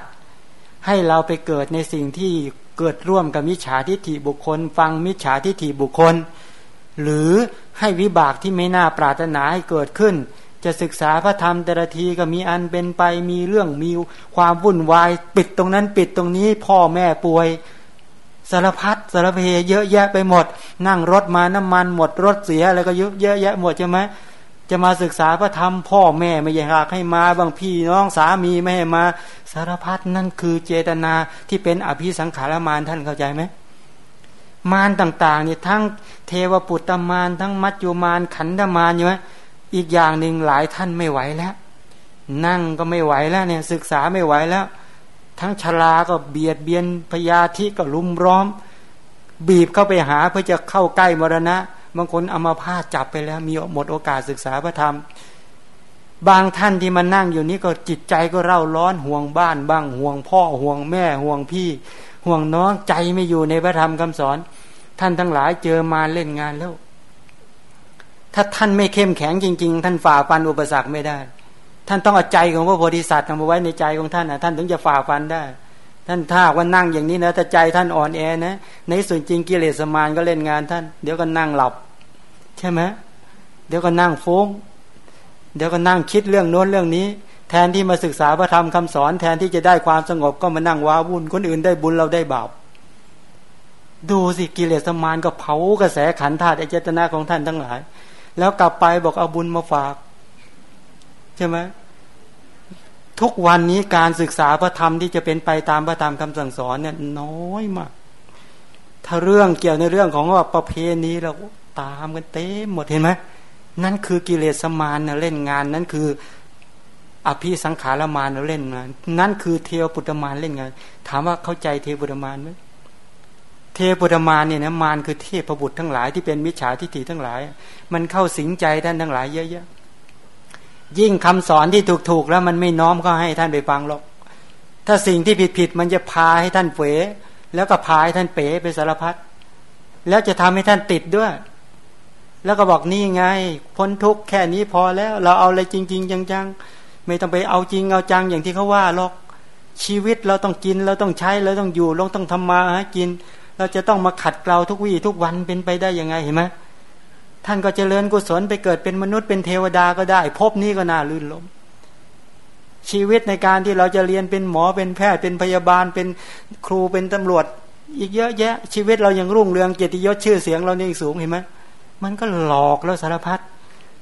Speaker 2: ให้เราไปเกิดในสิ่งที่เกิดร่วมกับมิจฉาทิฏฐิบุคคล ฟังมิจฉาทิฏฐิบุคคล หรือให้วิบากที่ไม่น่าปรารถนาให้เกิดขึ้น จะศึกษาพระธรรมแต่ละทีก็มีอันเป็นไปมีเรื่องมีความวุ่นวาย ปิดตรงนั้นปิดตรงนี้พ่อแม่ป่วย สารพัดสารเพเยอะแยะไปหมด นั่งรถมาน้ำมันหมดรถเสียอะไรก็เยอะเยอะแยะหมดใช่ไหมจะมาศึกษาพระธรรมพ่อแม่ไม่อยากให้มาบางพี่น้องสามีไม่ให้มา สารพัดนั่นคือเจตนาที่เป็นอภิสังขารมานท่านเข้าใจไหมมารต่างๆเนี่ยทั้งเทวปุตตมารทั้งมัจจุมารขันธมารใช่ไหมอีกอย่างหนึ่งหลายท่านไม่ไหวแล้ว นั่งก็ไม่ไหวแล้วเนี่ยศึกษาไม่ไหวแล้ว ทั้งชลาก็เบียดเบียนพยาธิก็ลุมร้อม บีบเข้าไปหาเพื่อจะเข้าใกล้มรณะ บางคนเอามาพาจับไปแล้ว มีหมดโอกาสศึกษาพระธรรม บางท่านที่มานั่งอยู่นี้ก็จิตใจก็เร่าร้อนห่วงบ้านบ้างห่วงพ่อห่วงแม่ห่วงพี่ ห่วงน้องใจไม่อยู่ในพระธรรมคำสอน ท่านทั้งหลายเจอมาเล่นงานแล้ว ถ้าท่านไม่เข้มแข็งจริง ๆ ท่านฝ่าฟันอุปสรรคไม่ได้ ท่านต้องเอาใจของพระโพธิสัตว์มาไว้ในใจของท่านนะท่านถึงจะฝ่าฟันได้ ท่านถ้าว่านั่งอย่างนี้นะถ้าใจท่านอ่อนแอนะในส่วนจริงกิเลสมารก็เล่นงานท่าน เดี๋ยวก็นั่งหลับ ใช่ไหมเดี๋ยวก็นั่งฟุ้งเดี๋ยวก็นั่งคิดเรื่องโน้นเรื่องนี้ แทนที่มาศึกษาพระธรรมคำสอน แทนที่จะได้ความสงบก็มานั่งว้าวุ่นคนอื่นได้บุญเราได้บาปดูสิกิเลสมารก็เผากระแสขันธาตุอเจตนาของท่านทั้งหลาย แล้วกลับไปบอกเอาบุญมาฝาก ใช่ไหมทุกวันนี้การศึกษาพระธรรมที่จะเป็นไปตามพระธรรมคำสั่งสอนเนี่ยน้อยมาก ถ้าเรื่องเกี่ยวในเรื่องของว่าประเพณีเราตามกันเต็มหมดเห็นไหมนั่นคือกิเลสมารนะเล่นงาน นั่นคือ อภิสังขารมารเล่นงาน นั่นคือเทวปุตตมารเล่นงาน ถามว่าเข้าใจเทวปุตตมารไหมเทพบุตมารเนี่ยนะมารคือเทพบุตรทั้งหลายที่เป็นมิจฉาทิฏฐิทั้งหลาย มันเข้าสิงใจท่านทั้งหลายเยอะๆ ยิ่งคำสอนที่ถูกๆแล้วมันไม่น้อมก็ให้ท่านไปฟังหรอก ถ้าสิ่งที่ผิดๆมันจะพาให้ท่านเฟ๋แล้วก็พาให้ท่านเป๋ไปสารพัดแล้วจะทำให้ท่านติดด้วย แล้วก็บอกนี่ไง พ้นทุกข์แค่นี้พอแล้ว เราเอาอะไรจริง ๆ จังๆ ไม่ต้องไปเอาจริงเอาจังอย่างที่เขาว่าหรอกชีวิตเราต้องกินเราต้องใช้เราต้องอยู่เราต้องทำมาหากิน เราจะต้องมาขัดเกลาทุกวี่ทุกวันเป็นไปได้ยังไงเห็นไหม ท่านก็เจริญกุศลไปเกิดเป็นมนุษย์เป็นเทวดาก็ได้ พบนี้ก็น่าลื่นลมชีวิตในการที่เราจะเรียนเป็นหมอเป็นแพทย์เป็นพยาบาลเป็นครูเป็นตำรวจ อีกเยอะแยะ ชีวิตเรายังรุ่งเรืองเกียรติยศชื่อเสียงเราเนี่ยสูงเห็นไหมมันก็หลอกแล้วสารพัด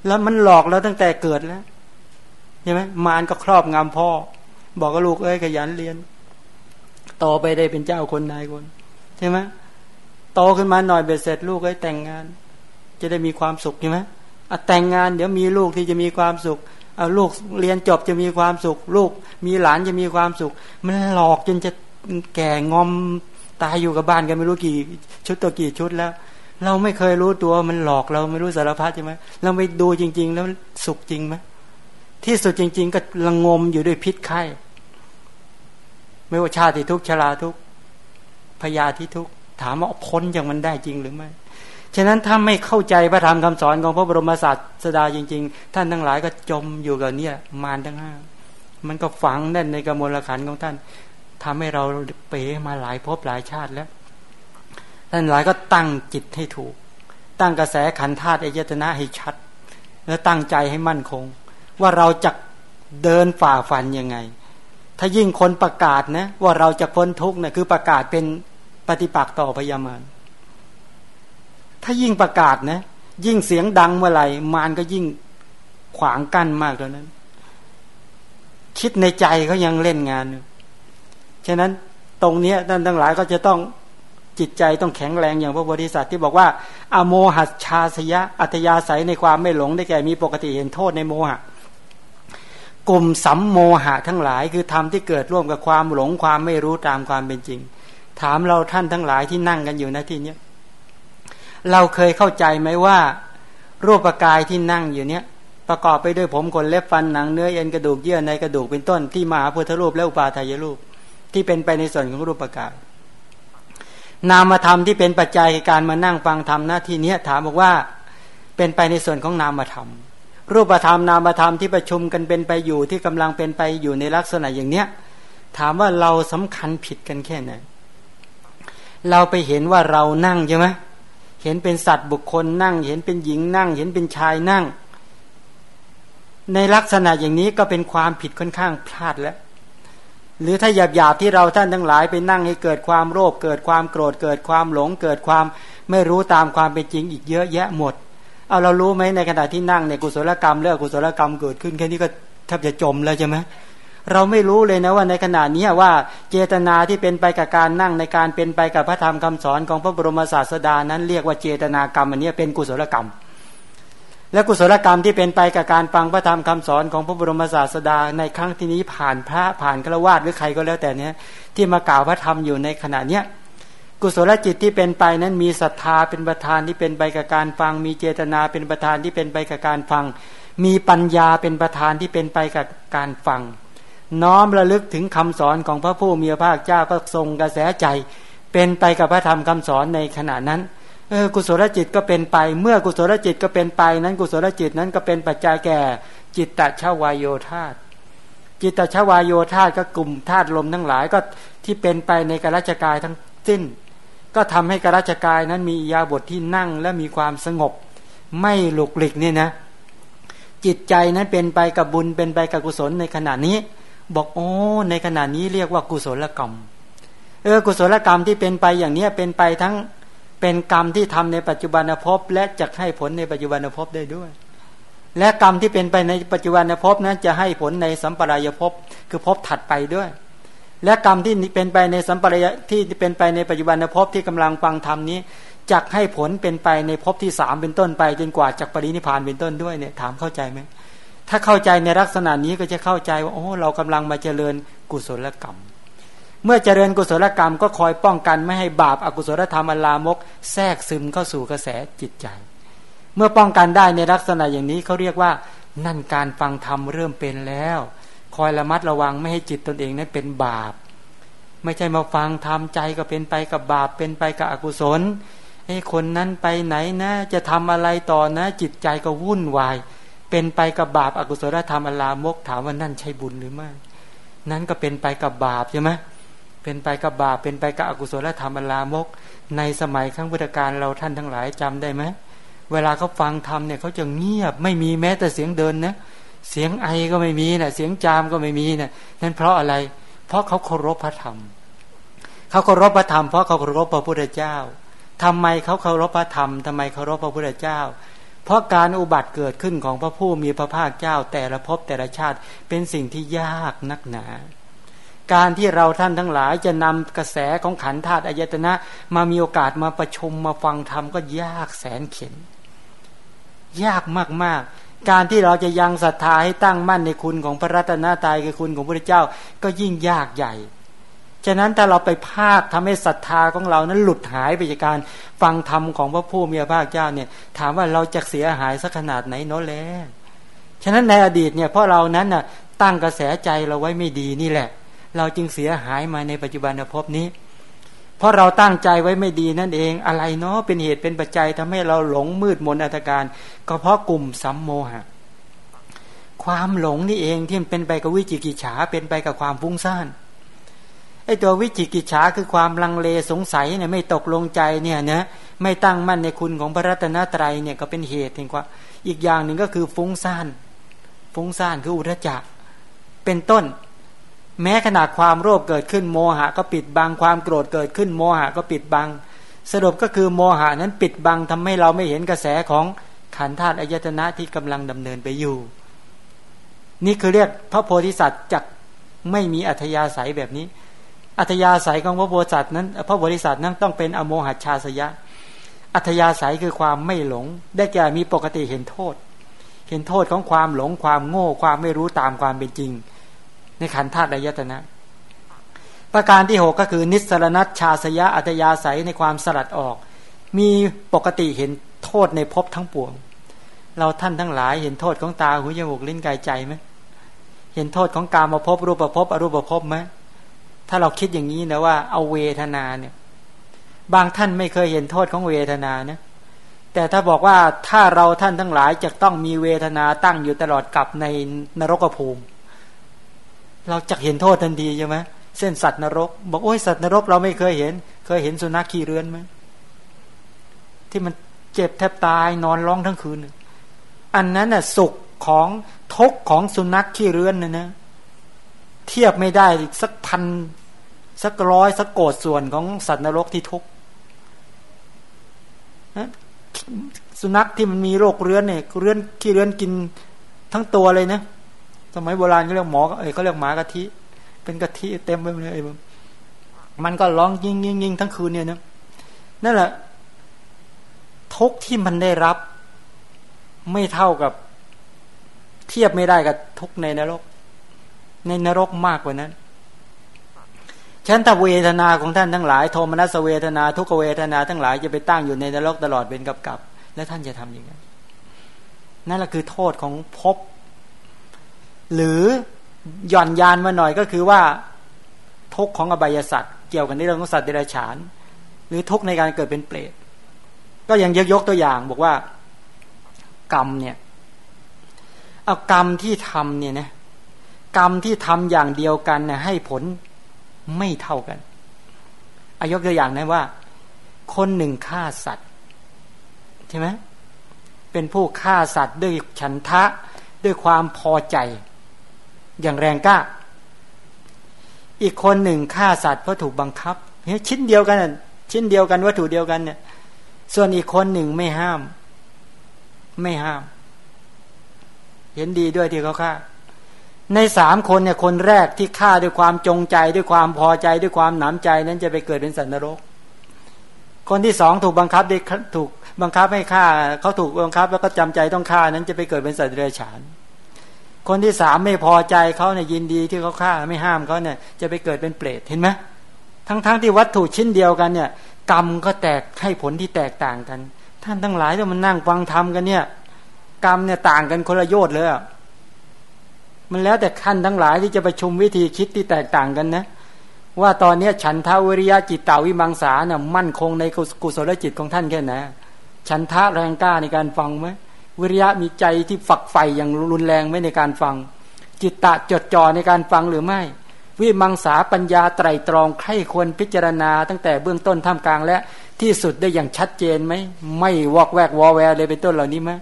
Speaker 2: แล้วมันหลอกเราตั้งแต่เกิดแล้วใช่ไหมมารก็ครอบงำพ่อ บอกกับลูกเอ้ยขยันเรียนต่อไปได้เป็นเจ้าคนนายคนใช่ไหมโตขึ้นมาหน่อยเบ็ดเสร็จลูกก็แต่งงาน จะได้มีความสุขใช่ไหมอะแต่งงานเดี๋ยวมีลูกที่จะมีความสุขเอาลูกเรียนจบจะมีความสุข ลูกมีหลานจะมีความสุข มันหลอกจนจะแก่งอมตายอยู่กับบ้านกันไม่รู้กี่ ชุดตัวกี่ชุดแล้ว เราไม่เคยรู้ตัวมันหลอกเราไม่รู้สารพัดใช่ไหมเราไปดูจริง ๆ แล้วสุขจริงไหมที่สุดจริง ๆ ก็ละงมอยู่ด้วยพิษไข้ไม่ว่าชาติทุกชราทุกพยาธิทุกถามว่าพ้นจากมันได้จริงหรือไม่ ฉะนั้นถ้าไม่เข้าใจพระธรรมคำสอนของพระบรมศาสดาจริง ๆ ท่านทั้งหลายก็จมอยู่กับเนี่ยมารทั้งห้ามันก็ฝังแน่นในกระมลขันของท่านทำให้เราเป๋มาหลายภพหลายชาติแล้ว ท่านหลายก็ตั้งจิตให้ถูก ตั้งกระแสขันธาตุอายตนะให้ชัด แล้วตั้งใจให้มั่นคง ว่าเราจะเดินฝ่าฟันยังไง ถ้ายิ่งคนประกาศนะว่าเราจะพ้นทุกข์นะคือประกาศเป็นปฏิปักษ์ต่อพยามาร ถ้ายิ่งประกาศนะ ยิ่งเสียงดังเมื่อไหร่ มารก็ยิ่งขวางกั้นมากเท่านั้น คิดในใจเขายังเล่นงานฉะนั้นตรงนี้ท่านทั้งหลายก็จะต้องจิตใจต้องแข็งแรงอย่างพระโพธิสัตว์ที่บอกว่า อโมหัชาสยะ อัตยาศัยในความไม่หลงได้แก่มีปกติเห็นโทษในโมหะกลุ่มสัมโมหะทั้งหลาย คือธรรมที่เกิดร่วมกับความหลงความไม่รู้ตามความเป็นจริง ถามเราท่านทั้งหลายที่นั่งกันอยู่นะที่เนี้ย เราเคยเข้าใจไหมว่า รูปกายที่นั่งอยู่เนี้ยประกอบไปด้วยผมขนเล็บฟันหนังเนื้อเอ็นกระดูกเยื่อในกระดูกเป็นต้นที่มหาพุทธรูปและอุปาทายรูป ที่เป็นไปในส่วนของรูปกาย นามธรรมที่เป็นปัจจัยการมานั่งฟังธรรมหน้าที่นี้ถามบอกว่าเป็นไปในส่วนของนามธรรม รูปธรรมนามธรรมที่ประชุมกันเป็นไปอยู่ที่กำลังเป็นไปอยู่ในลักษณะอย่างเนี้ยถามว่าเราสำคัญผิดกันแค่ไหนเราไปเห็นว่าเรานั่งใช่ไหม เห็นเป็นสัตว์บุคคลนั่ง เห็นเป็นหญิงนั่ง เห็นเป็นชายนั่ง ในลักษณะอย่างนี้ก็เป็นความผิดค่อนข้างพลาดแล้ว หรือถ้าหยาบหยาบที่เราท่านทั้งหลายไปนั่งให้เกิดความโลภเกิดความโกรธ เกิดความหลง เกิดความไม่รู้ตามความเป็นจริงอีกเยอะแยะหมด เอาเรารู้ไหมในขณะที่นั่งในกุศลกรรมเรื่องกุศลกรรมเกิดขึ้นแค่นี้ก็แทบจะจมแล้วใช่ไหม เราไม่รู้เลยนะว่าในขณะนี้ว่าเจตนาที่เป็นไปกับการนั่งในการเป็นไปกับพระธรรมคำสอนของพระบรมศาสดานั้น เรียกว่าเจตนากรรมอันนี้เป็นกุศลกรรม และกุศลกรรมที่เป็นไปกับการฟังพระธรรมคำสอนของพระบรมศาสดา ในครั้งที่นี้ผ่านพระผ่านฆราวาสหรือใครก็แล้วแต่เนี้ยที่มากล่าวพระธรรมอยู่ในขณะเนี้ยกุศลจิตที่เป็นไปนั้นมีศรัทธาเป็นประธานที่เป็นไปกับการฟัง มีเจตนาเป็นประธานที่เป็นไปกับการฟัง มีปัญญาเป็นประธานที่เป็นไปกับการฟัง น้อมระลึกถึงคำสอนของพระผู้มีพระภาคเจ้าก็ทรงกระแสใจ เป็นไปกับพระธรรมคำสอนในขณะนั้นเออกุศลจิตก็เป็นไป เมื่อกุศลจิตก็เป็นไป นั้นกุศลจิตนั้นก็เป็นปัจจัยแก่ จิตตชาวายโยธาตจิตตชาวายโยธาตก็กลุ่มธาตุลมทั้งหลายก็ที่เป็นไปในกราชกายทั้งสิ้น ก็ทำให้กราชกายนั้นมียาบทที่นั่งและมีความสงบ ไม่หลุกหลิกนี่นะ จิตใจนั้นเป็นไปกับบุญเป็นไปกับกุศลในขณะนี้ บอกโอ้ในขณะนี้เรียกว่ากุศลกรรม เออ กุศลกรรมที่เป็นไปอย่างเนี้ยเป็นไปทั้งเป็นกรรมที่ทำในปัจจุบันภพและจะให้ผลในปัจจุบันภพได้ด้วย และกรรมที่เป็นไปในปัจจุบันภพนั้นจะให้ผลในสัมปรายภพคือภพถัดไปด้วย และกรรมที่เป็นไปในสัมปรายที่เป็นไปในปัจจุบันภพที่กำลังฟังธรรมนี้จักให้ผลเป็นไปในภพที่สามเป็นต้นไปจนกว่าจากปรินิพานเป็นต้นด้วยเนี่ยถามเข้าใจไหม ถ้าเข้าใจในลักษณะนี้ก็จะเข้าใจว่าโอ้เรากำลังมาเจริญกุศลกรรม เมื่อเจริญกุศลกรรมก็คอยป้องกันไม่ให้บาปอากุศลธรรมอลามก แทรกซึมเข้าสู่กระแสจิตใจ เมื่อป้องกันได้ในลักษณะอย่างนี้เขาเรียกว่า นั่นการฟังธรรมเริ่มเป็นแล้ว คอยระมัดระวังไม่ให้จิตตนเองนั้นเป็นบาป ไม่ใช่มาฟังทำใจก็เป็นไปกับบาปเป็นไปกับอกุศลไอ้คนนั้นไปไหนนะ จะทำอะไรต่อนะ จิตใจก็วุ่นวาย เป็นไปกับบาปอากุศลธรรมอลามกถามว่านั่นใช่บุญหรือไม่ นั้นก็เป็นไปกับบาปใช่ไหมเป็นไปกับบาปเป็นไปกับอกุศลธรรมอลามก ในสมัยครั้งพุทธกาลเราท่านทั้งหลายจำได้ไหมเวลาเขาฟังธรรมเนี่ยเขาจะเงียบไม่มีแม้แต่เสียงเดินนะเสียงไอก็ไม่มีนะเสียงจามก็ไม่มีนะนั่นเพราะอะไร เพราะเขาเคารพพระธรรมเขาเคารพพระธรรมเพราะเขาเคารพพระพุทธเจ้าทำไมเขาเคารพพระธรรมทำไมเคารพพระพุทธเจ้า เพราะการอุบัติเกิดขึ้นของพระผู้มีพระภาคเจ้าแต่ละภพแต่ละชาติเป็นสิ่งที่ยากนักหนา การที่เราท่านทั้งหลายจะนำกระแสของขันธาตุอายตนะ มามีโอกาสมาประชุมมาฟังธรรมก็ยากแสนเข็นยากมากๆ การที่เราจะยังศรัทธาให้ตั้งมั่นในคุณของพระรัตนตรัยคือคุณของพระเจ้าก็ยิ่งยากใหญ่ ฉะนั้นถ้าเราไปภาคทำให้ศรัทธาของเรานั้นหลุดหายไปจากการฟังธรรมของพระผู้มีพระภาคเจ้าเนี่ย ถามว่าเราจะเสียหายสักขนาดไหนโน้แล้วฉะนั้นในอดีตเนี่ยเพราะเรานั้นน่ะตั้งกระแสใจเราไว้ไม่ดีนี่แหละ เราจึงเสียหายมาในปัจจุบันภพนี้ เพราะเราตั้งใจไว้ไม่ดีนั่นเองอะไรเนาะเป็นเหตุเป็นปัจจัยทำให้เราหลงมืดมนอัตการ ก็เพราะกลุ่มสัมโมหะ ความหลงนี่เองที่มันเป็นไปกับวิจิกิจฉาเป็นไปกับความฟุ้งซ่าน ไอ้ตัววิจิกิจฉาคือความลังเลสงสัยเนี่ยไม่ตกลงใจเนี่ยนะไม่ตั้งมั่นในคุณของพระรัตนตรัยเนี่ยก็เป็นเหตุเองว่าอีกอย่างหนึ่งก็คือฟุ้งซ่านฟุ้งซ่านคืออุทจักเป็นต้น แม้ขนาดความโลภเกิดขึ้นโมหะก็ปิดบังความโกรธเกิดขึ้นโมหะก็ปิดบัง สรุปก็คือโมหะนั้นปิดบังทำให้เราไม่เห็นกระแสของขันธาตุอายตนะที่กำลังดำเนินไปอยู่ นี่คือเรียกพระโพธิสัตว์จักไม่มีอัธยาศัยแบบนี้ อัธยาศัยของพระโพธิสัตว์นั้นพระโพธิสัตว์นั้นต้องเป็นอโมหัชาสยะ อัธยาศัยคือความไม่หลง ได้แก่มีปกติเห็นโทษ เห็นโทษของความหลงความโง่ ความไม่รู้ตามความเป็นจริง ในขันธาตุอายตนะ ประการที่หกก็คือ นิสรณัตชาสยะอัตยาศัยในความสลัดออก มีปกติเห็นโทษในภพทั้งปวง เราท่านทั้งหลายเห็นโทษของตาหูจมูกลิ้นกายใจไหมเห็นโทษของกามาพบรูปภพบอรูปภพบไหม ถ้าเราคิดอย่างนี้นะว่าเอาเวทนาเนี่ย บางท่านไม่เคยเห็นโทษของเวทนานะแต่ถ้าบอกว่าถ้าเราท่านทั้งหลายจะต้องมีเวทนาตั้งอยู่ตลอดกับในนรกภูมิ เราจะเห็นโทษทันทีใช่ไหมเส้นสัตว์นรก บอกโอ้ยสัตว์นรกเราไม่เคยเห็น เคยเห็นสุนัขขี่เรือนไหมที่มันเจ็บแทบตายนอนร้องทั้งคืน อันนั้นน่ะสุขของทุกของสุนัขขี่เรือนนะนะ เทียบไม่ได้สักพันสักร้อยสักโกดส่วนของสัตว์นรกที่ทุกสุนัขที่มันมีโรคเรื้อนเนี่ยเรื้อนขี้เรื้อนกินทั้งตัวเลยนะสมัยโบราณเขาเรียกหมอเอ้เขาเรียกหมากะทิ เป็นกะทิเต็มไปหมดเลยมันก็ร้องยิงยิงยิงทั้งคืนเนี่ยนะนั่นแหละทุกที่มันได้รับ ไม่เท่ากับ เทียบไม่ได้กับทุกในนรก ในนรกมากกว่านั้นฉันถ้าเวทนาของท่านทั้งหลาย โทมนัสเวทนาทุกเวทนาทั้งหลายจะไปตั้งอยู่ในนรกตลอดเป็นกับกับ แล้วท่านจะทำยังไงนั่นแหละคือโทษของภพหรือหย่อนยานมาหน่อยก็คือว่าทุกของอบายสัตว์เกี่ยวกันในเรื่องของสัตว์เดรัจฉาน หรือทุกในการเกิดเป็นเปรตก็ยังยกยกตัวอย่างบอกว่า กรรมเนี่ยเอากรรมที่ทำเนี่ยนะ กรรมที่ทำอย่างเดียวกันเนี่ยให้ผลไม่เท่ากันอายกตัวอย่างนะว่า คนหนึ่งฆ่าสัตว์ใช่ไหมเป็นผู้ฆ่าสัตว์ด้วยฉันทะด้วยความพอใจ อย่างแรงกล้า อีกคนหนึ่งฆ่าสัตว์เพราะถูกบังคับเนี่ยชิ้นเดียวกันชิ้นเดียวกันวัตถุเดียวกันเนี่ย ส่วนอีกคนหนึ่งไม่ห้าม ไม่ห้าม เห็นดีด้วยที่เขาฆ่า ในสามคนเนี่ยคนแรกที่ฆ่าด้วยความจงใจด้วยความพอใจด้วยความหนำใจนั้นจะไปเกิดเป็นสัตว์นรก คนที่สองถูกบังคับได้ถูกบังคับให้ฆ่าเขาถูกบังคับแล้วก็จำใจต้องฆ่านั้นจะไปเกิดเป็นสัตว์เดรัจฉาน คนที่สามไม่พอใจเขาเนี่ยยินดีที่เขาฆ่าไม่ห้ามเขาเนี่ยจะไปเกิดเป็นเปรตเห็นไหมทั้งๆทที่วัตถุชิ้นเดียวกันเนี่ย กรรมก็แตกให้ผลที่แตกต่างกัน ท่านทั้งหลายที่มันนั่งฟังธรรมกันเนี่ย กรรมเนี่ยต่างกันคนละโยชน์เลยอะ มันแล้วแต่ขั้นทั้งหลายที่จะประชุมวิธีคิดที่แตกต่างกันนะ ว่าตอนนี้ฉันทาวิริยะจิตตาวิมังสาเนี่ยมั่นคงในกุศลจิตของท่านแค่ไหนฉันทะแรงกล้าในการฟังไหมวิริยะมีใจที่ฝักใฝ่อย่างรุนแรงไหมในการฟัง จิตตะจดจ่อในการฟังหรือไม่ วิมังสาปัญญาไตรตรองใครควรพิจารณา ตั้งแต่เบื้องต้นท่ามกลางและที่สุดได้อย่างชัดเจนไหมไม่วอกแวกวอแวร์เลยเป็นต้นเหล่านี้ไหม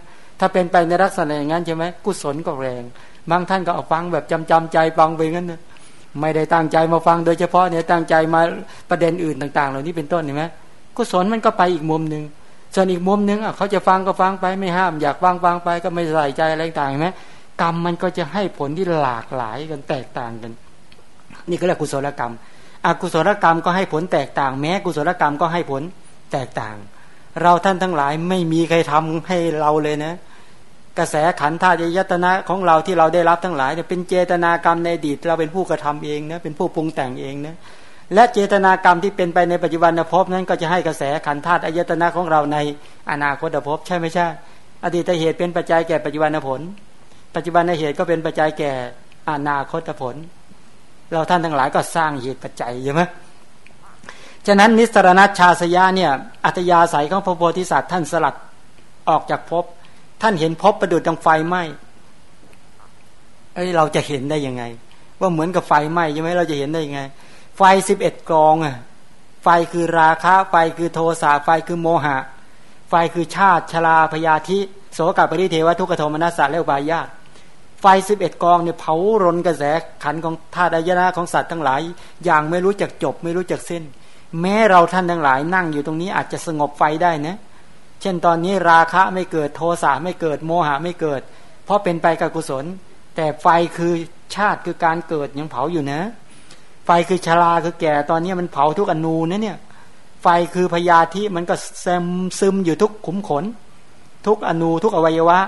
Speaker 2: ถ้าเป็นไปในลักษณะอย่างนั้นใช่ไหมกุศลก็แรง บางท่านก็เอาฟังแบบจำจำใจฟังไปงั้นนะไม่ได้ตั้งใจมาฟังโดยเฉพาะเนี่ยตั้งใจมาประเด็นอื่นต่าง ๆ เหล่านี้เป็นต้นเห็นไหมกุศลมันก็ไปอีกมุมหนึ่งส่วนอีกมุมหนึ่งเขาจะฟังก็ฟังไปไม่ห้าม อยากฟังฟังไปก็ไม่ใส่ใจอะไรต่างเห็นไหมกรรมมันก็จะให้ผลที่หลากหลายกันแตกต่างกัน นี่ก็เรียกกุศลกรรมอกุศลกรรมก็ให้ผลแตกต่าง แม้กุศลกรรมก็ให้ผลแตกต่าง เราท่านทั้งหลายไม่มีใครทำให้เราเลยนะ กระแสขันธ์ธาตุยตนะของเราที่เราได้รับทั้งหลายเนี่ยเป็นเจตนากรรมในอดีตเราเป็นผู้กระทำเองนะเป็นผู้ปรุงแต่งเองนะและเจตนากรรมที่เป็นไปในปัจจุบันภพนั้นก็จะให้กระแสขันธ์ธาตุอายตนะของเราในอนาคตภพใช่ไม่ใช่ อดีตเหตุเป็นปัจจัยแก่ปัจจุบันผล ปัจจุบันเหตุก็เป็นปัจจัยแก่อนาคตผล เราท่านทั้งหลายก็สร้างเหตุปัจจัยใช่ไหมฉะนั้นนิสรณชาสยะเนี่ยอัตยาศัยของพระโพธิสัตว์ท่านสลัดออกจากภพ ท่านเห็นพบประดุดดังไฟไหม้เอ้ยเราจะเห็นได้ยังไง ว่าเหมือนกับไฟไหม้ใช่ไหมเราจะเห็นได้ยังไง ไฟสิบเอ็ดกองอะ ไฟคือราคะ ไฟคือโทสะไฟคือโมหะ ไฟคือชาติชราพยาธิโสกปริเทวทุกขโทมนัสสะและวายาตไฟสิบเอ็ดกองเนี่ยเผารนกระแสขันของธาตุอายนะของสัตว์ทั้งหลาย อย่างไม่รู้จักจบ ไม่รู้จักเส้น แม้เราท่านทั้งหลายนั่งอยู่ตรงนี้อาจจะสงบไฟได้นะเเช่นตอนนี้ราคะไม่เกิดโทสะไม่เกิดโมหะไม่เกิด เพราะเป็นไปกับกุศล แต่ไฟคือชาติคือการเกิดยังเผาอยู่นะ ไฟคือชราคือแก่ตอนนี้มันเผาทุกอนูนะเนี่ย ไฟคือพยาธิมันก็เซมซึมอยู่ทุกขุมขน ทุกอนูทุกอวัยวะ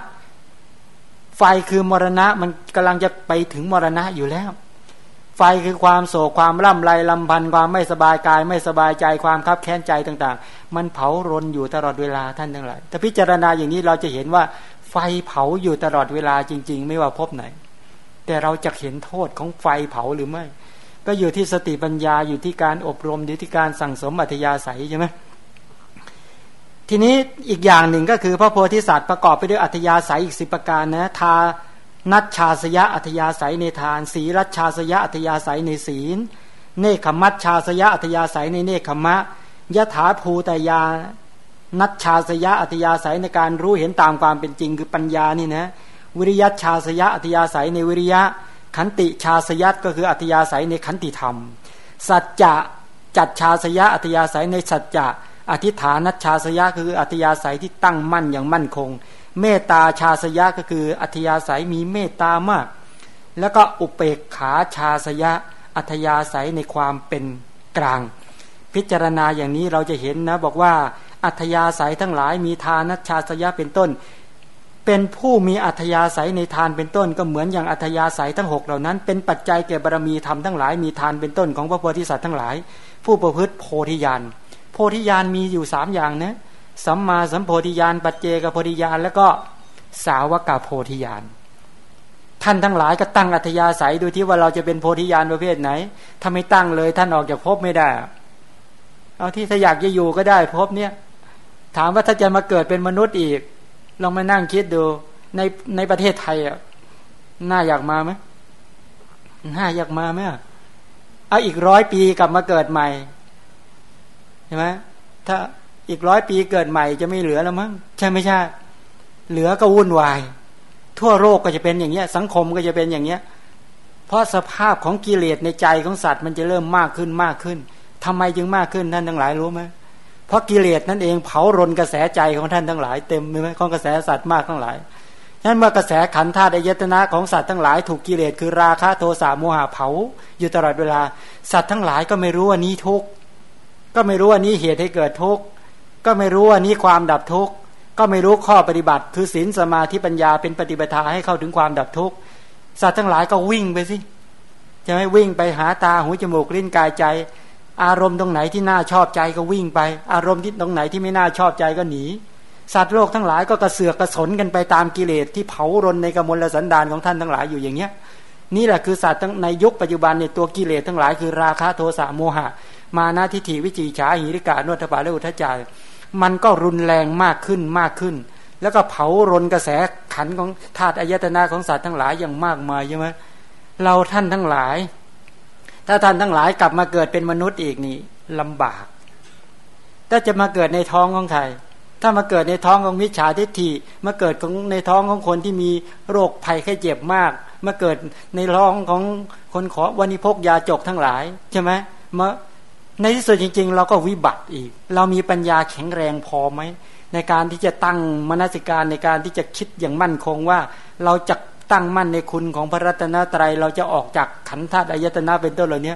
Speaker 2: ไฟคือมรณะมันกำลังจะไปถึงมรณะอยู่แล้ว ไฟคือความโศกความร่ำไรลำพันธ์ความไม่สบายกาย ไม่สบายใจความคับแค้นใจต่าง ๆ มันเผารนอยู่ตลอดเวลาท่านทั้งหลายถ้าพิจารณาอย่างนี้เราจะเห็นว่าไฟเผาอยู่ตลอดเวลาจริง ๆ ไม่ว่าพบไหน แต่เราจะเห็นโทษของไฟเผาหรือไม่ ก็อยู่ที่สติปัญญาอยู่ที่การอบรมอยู่ที่การสั่งสมอัธยาศัยใช่ไหมทีนี้อีกอย่างหนึ่งก็คือพระโพธิสัตว์ประกอบไปด้วยอัธยาศัยอีกสิบประการนะทา นัชชาสยะอัธยาศัยในทาน สีรัชชาสยะอัธยาศัยในศีล เนคขมัชชาสยะอัธยาศัยในเนคขมะยะถาภูตยา นัชชาสยะอัธยาศัยในการรู้เห็นตามความเป็นจริงคือปัญญานี่นะวิริยชาสยะอัธยาศัยในวิริยะ ขันติชาสยัตก็คืออัธยาศัยในขันติธรรม สัจจะจัดชาสยะอัธยาศัยในสัจจะอธิฐานัชชาสยะคืออัธยาศัยที่ตั้งมั่นอย่างมั่นคง เมตตาชาสยะก็คือ อัธยาศัยมีเมตตามาก แล้วก็อุเปกขาชาสยะ อัธยาศัยในความเป็นกลาง พิจารณาอย่างนี้เราจะเห็นนะ บอกว่า อัธยาศัยทั้งหลายมีทานัชาสยะเป็นต้น เป็นผู้มีอัธยาศัยในทานเป็นต้น ก็เหมือนอย่างอัธยาศัยทั้งหกเหล่านั้น เป็นปัจจัยแก่บารมีธรรมทั้งหลายมีทานเป็นต้นของพระโพธิสัตว์ทั้งหลาย ผู้ประพฤติโพธิญาณโพธิญาณมีอยู่สามอย่างนะ สัมมาสัมโพธิญาณปัจเจกโพธิญาณแล้วก็สาวกาโพธิญาณท่านทั้งหลายก็ตั้งอัธยาศัยดูที่ว่าเราจะเป็นโพธิญาณประเภทไหนถ้าไม่ตั้งเลย ท่านออกจากภพไม่ได้ เอาที่ถ้าอยากจะอยู่ก็ได้ภพเนี้ยถามว่าถ้าจะมาเกิดเป็นมนุษย์อีก ลองมานั่งคิดดูในในประเทศไทยอะน่าอยากมาไหมน่าอยากมาไหมเอาอีกร้อยปีกลับมาเกิดใหม่ใช่ไหมถ้า อีกร้อยปีเกิดใหม่จะไม่เหลือแล้วมั้งใช่ไม่ใช่ เหลือก็วุ่นวาย ทั่วโลกก็จะเป็นอย่างเงี้ย สังคมก็จะเป็นอย่างเงี้ย เพราะสภาพของกิเลสในใจของสัตว์ มันจะเริ่มมากขึ้นมากขึ้นทำไมจึงมากขึ้นท่านทั้งหลายรู้ไหมเพราะกิเลสนั่นเองเผารนกระแสใจของท่านทั้งหลาย เต็มไหมของกระแสสัตว์มากทั้งหลายนั้นเมื่อกระแสขันธาตุอายตนะของสัตว์ทั้งหลายถูกกิเลสคือราคะโทสะโมหะเผา อยู่ตลอดเวลา สัตว์ทั้งหลายก็ไม่รู้ว่านี้ทุกข์ก็ไม่รู้ว่านี้เหตุให้เกิดทุกข์ ก็ไม่รู้ว่านี้ความดับทุกข์ก็ไม่รู้ข้อปฏิบัติ คือศีลสมาธิปัญญาเป็นปฏิบัติให้เข้าถึงความดับทุกข์สัตว์ทั้งหลายก็วิ่งไปสิจะไม่วิ่งไปหาตาหูจมูกลิ้นกายใจ อารมณ์ตรงไหนที่น่าชอบใจก็วิ่งไป อารมณ์ที่ตรงไหนที่ไม่น่าชอบใจก็หนี สัตว์โลกทั้งหลายก็กระเสือกกระสนกันไปตามกิเลสที่เผารนในกมลสันดานของท่านทั้งหลายอยู่อย่างเนี้ยนี่แหละคือสัตว์ตั้งในยุคปัจจุบันในตัวกิเลสทั้งหลายคือราคะโทสะโมหะ มานาทิฏฐิวิจิฉาหิริกาโนทปาแลอุทจาร มันก็รุนแรงมากขึ้นมากขึ้น แล้วก็เผารนกระแสขันของธาตุอายตนะของสัตว์ทั้งหลายอย่างมากมายใช่ไหมเราท่านทั้งหลาย ถ้าท่านทั้งหลายกลับมาเกิดเป็นมนุษย์อีกนี่ลำบาก ถ้าจะมาเกิดในท้องของใครถ้ามาเกิดในท้องของมิจฉาทิฏฐิมาเกิดของในท้องของคนที่มีโรคภัยไข้เจ็บมาก มาเกิดในท้องของคนขอวันิพกยาจกทั้งหลายใช่ไหมมา ในที่สุดจริง ๆ เราก็วิบัติอีก เรามีปัญญาแข็งแรงพอไหม ในการที่จะตั้งมนสิการในการที่จะคิดอย่างมั่นคงว่า เราจะตั้งมั่นในคุณของพระรัตนตรัย เราจะออกจากขันธาตุอายตนะเป็นต้นเหล่านี้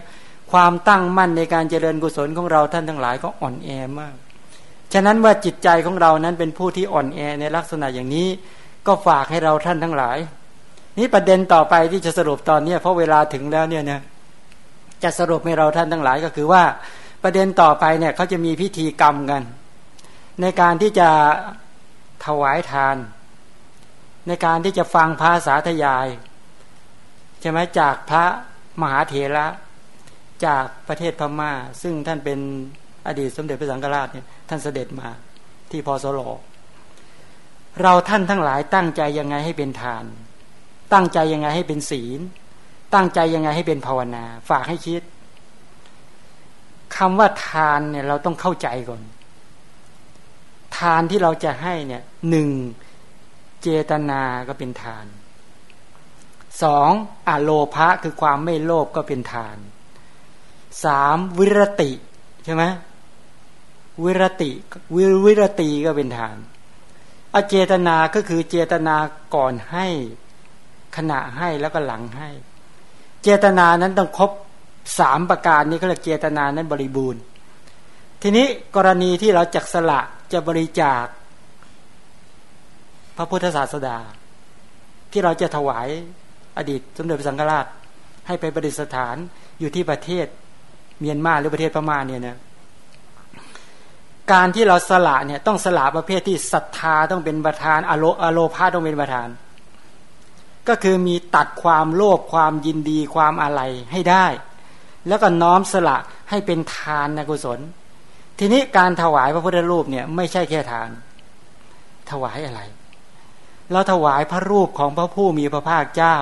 Speaker 2: ความตั้งมั่นในการเจริญกุศลของเราท่านทั้งหลายก็อ่อนแอมาก ฉะนั้นว่าจิตใจของเรานั้นเป็นผู้ที่อ่อนแอในลักษณะอย่างนี้ ก็ฝากให้เราท่านทั้งหลาย นี่ประเด็นต่อไปที่จะสรุปตอนนี้เพราะเวลาถึงแล้วเนี่ยนะ จะสรุปให้เราท่านทั้งหลายก็คือว่าประเด็นต่อไปเนี่ยเขาจะมีพิธีกรรมกัน ในการที่จะถวายทาน ในการที่จะฟังภาษาทยายใช่ไหมจากพระมหาเถระจากประเทศพม่า ซึ่งท่านเป็นอดีตสมเด็จพระสังฆราชเนี่ยท่านเสด็จมาที่พอสโลเราท่านทั้งหลายตั้งใจยังไงให้เป็นทาน ตั้งใจยังไงให้เป็นศีล ตั้งใจยังไงให้เป็นภาวนา ฝากให้คิดคำว่าทานเนี่ย เราต้องเข้าใจก่อน ทานที่เราจะให้เนี่ยหนึ่งเจตนาก็เป็นทานสองอโลภะคือความไม่โลภก็เป็นทานสามวิรติใช่ไหมวิรติวิวิรตีก็เป็นทานอเจตนาก็คือเจตนาก่อนให้ขณะให้แล้วก็หลังให้ เจตนานั้นต้องครบสามประการนี้ก็เรียกเจตนานั้นบริบูรณ์ ทีนี้กรณีที่เราจักสละจะบริจาค พระพุทธศาสดา ที่เราจะถวายอดีตสมเด็จพระสังฆราช ให้ไปประดิษฐานอยู่ที่ประเทศเมียนมาหรือประเทศพม่าเนี่ยนะการที่เราสละเนี่ยต้องสละประเภทที่ศรัทธาต้องเป็นประธานอโลอโลภาต้องเป็นประธาน ก็คือมีตัดความโลภความยินดีความอะไรให้ได้ แล้วก็น้อมสละให้เป็นทานนะกุศล ทีนี้การถวายพระพุทธรูปเนี่ยไม่ใช่แค่ทาน ถวายอะไร เราถวายพระรูปของพระผู้มีพระภาคเจ้า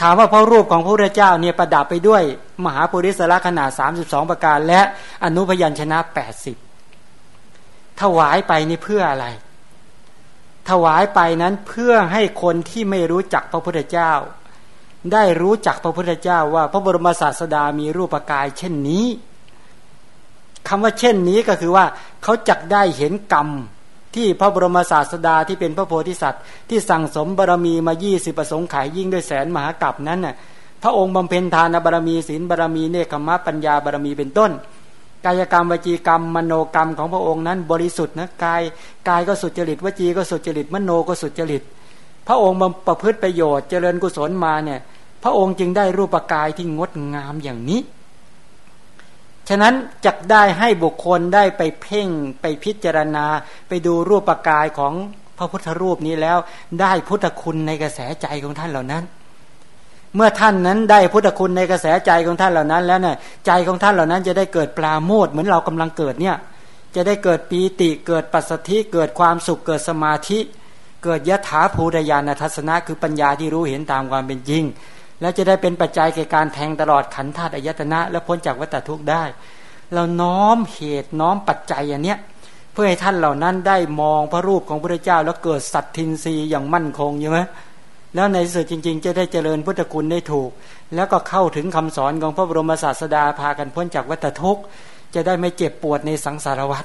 Speaker 2: ถามว่าพระรูปของพระพุทธเจ้าเนี่ยประดับไปด้วยมหาปุริสละขนาด 32 ประการ และอนุพยัญชนะ 80 ถวายไปนี่เพื่ออะไร ถวายไปนั้นเพื่อให้คนที่ไม่รู้จักพระพุทธเจ้า ได้รู้จักพระพุทธเจ้าว่าพระบรมศาสดามีรูปกาย เช่นนี้คำว่าเช่นนี้ก็คือว่าเขาจักได้เห็นกรรมที่พระบรมศาสดาที่เป็นพระโพธิสัตว์ ที่สั่งสมบารมีมา20ประสงค์ขายยิ่งด้วยแสนมหากรัปนั้นน่ะพระองค์บำเพ็ญทานบารมีศีลบารมีเนคขมะปัญญาบารมีเป็นต้น กายกรรมวจีกรรม มโนกรรมของพระองค์นั้น บริสุทธิ์นะกายกายก็สุจริตวจีก็สุจริต มโนก็สุจริต พระองค์บำประพฤติประโยชน์เจริญกุศลมาเนี่ย พระองค์จึงได้รูปกายที่งดงามอย่างนี้ ฉะนั้นจักได้ให้บุคคลได้ไปเพ่งไปพิจารณา ไปดูรูปกายของพระพุทธรูปนี้แล้ว ได้พุทธคุณในกระแสใจของท่านเหล่านั้น เมื่อท่านนั้นได้พุทธคุณในกระแสใจของท่านเหล่านั้น แล้วเนี่ยใจของท่านเหล่านั้นจะได้เกิดปลาโมดเหมือนเรากำลังเกิดเนี่ย จะได้เกิดปีติเกิดปัสสธิเกิดความสุขเกิดสมาธิ เกิดยถาภูตยานทัศนะคือปัญญาที่รู้เห็นตามความเป็นจริง และจะได้เป็นปัจจัยแก่การแทงตลอดขันธาตุอายตนะ และพ้นจากวัฏทุกข์ได้ เราน้อมเหตุน้อมปัจจัยอันเนี้ยเพื่อให้ท่านเหล่านั้นได้มองพระรูปของพระเจ้าแล้วเกิดสัตทินรีอย่างมั่นคงใช่ไหม แล้วในสุดจริง ๆ จะได้เจริญพุทธคุณได้ถูก แล้วก็เข้าถึงคำสอนของพระบรมศาสดาพากันพ้นจากวัฏทุกข์จะได้ไม่เจ็บปวดในสังสารวัฏ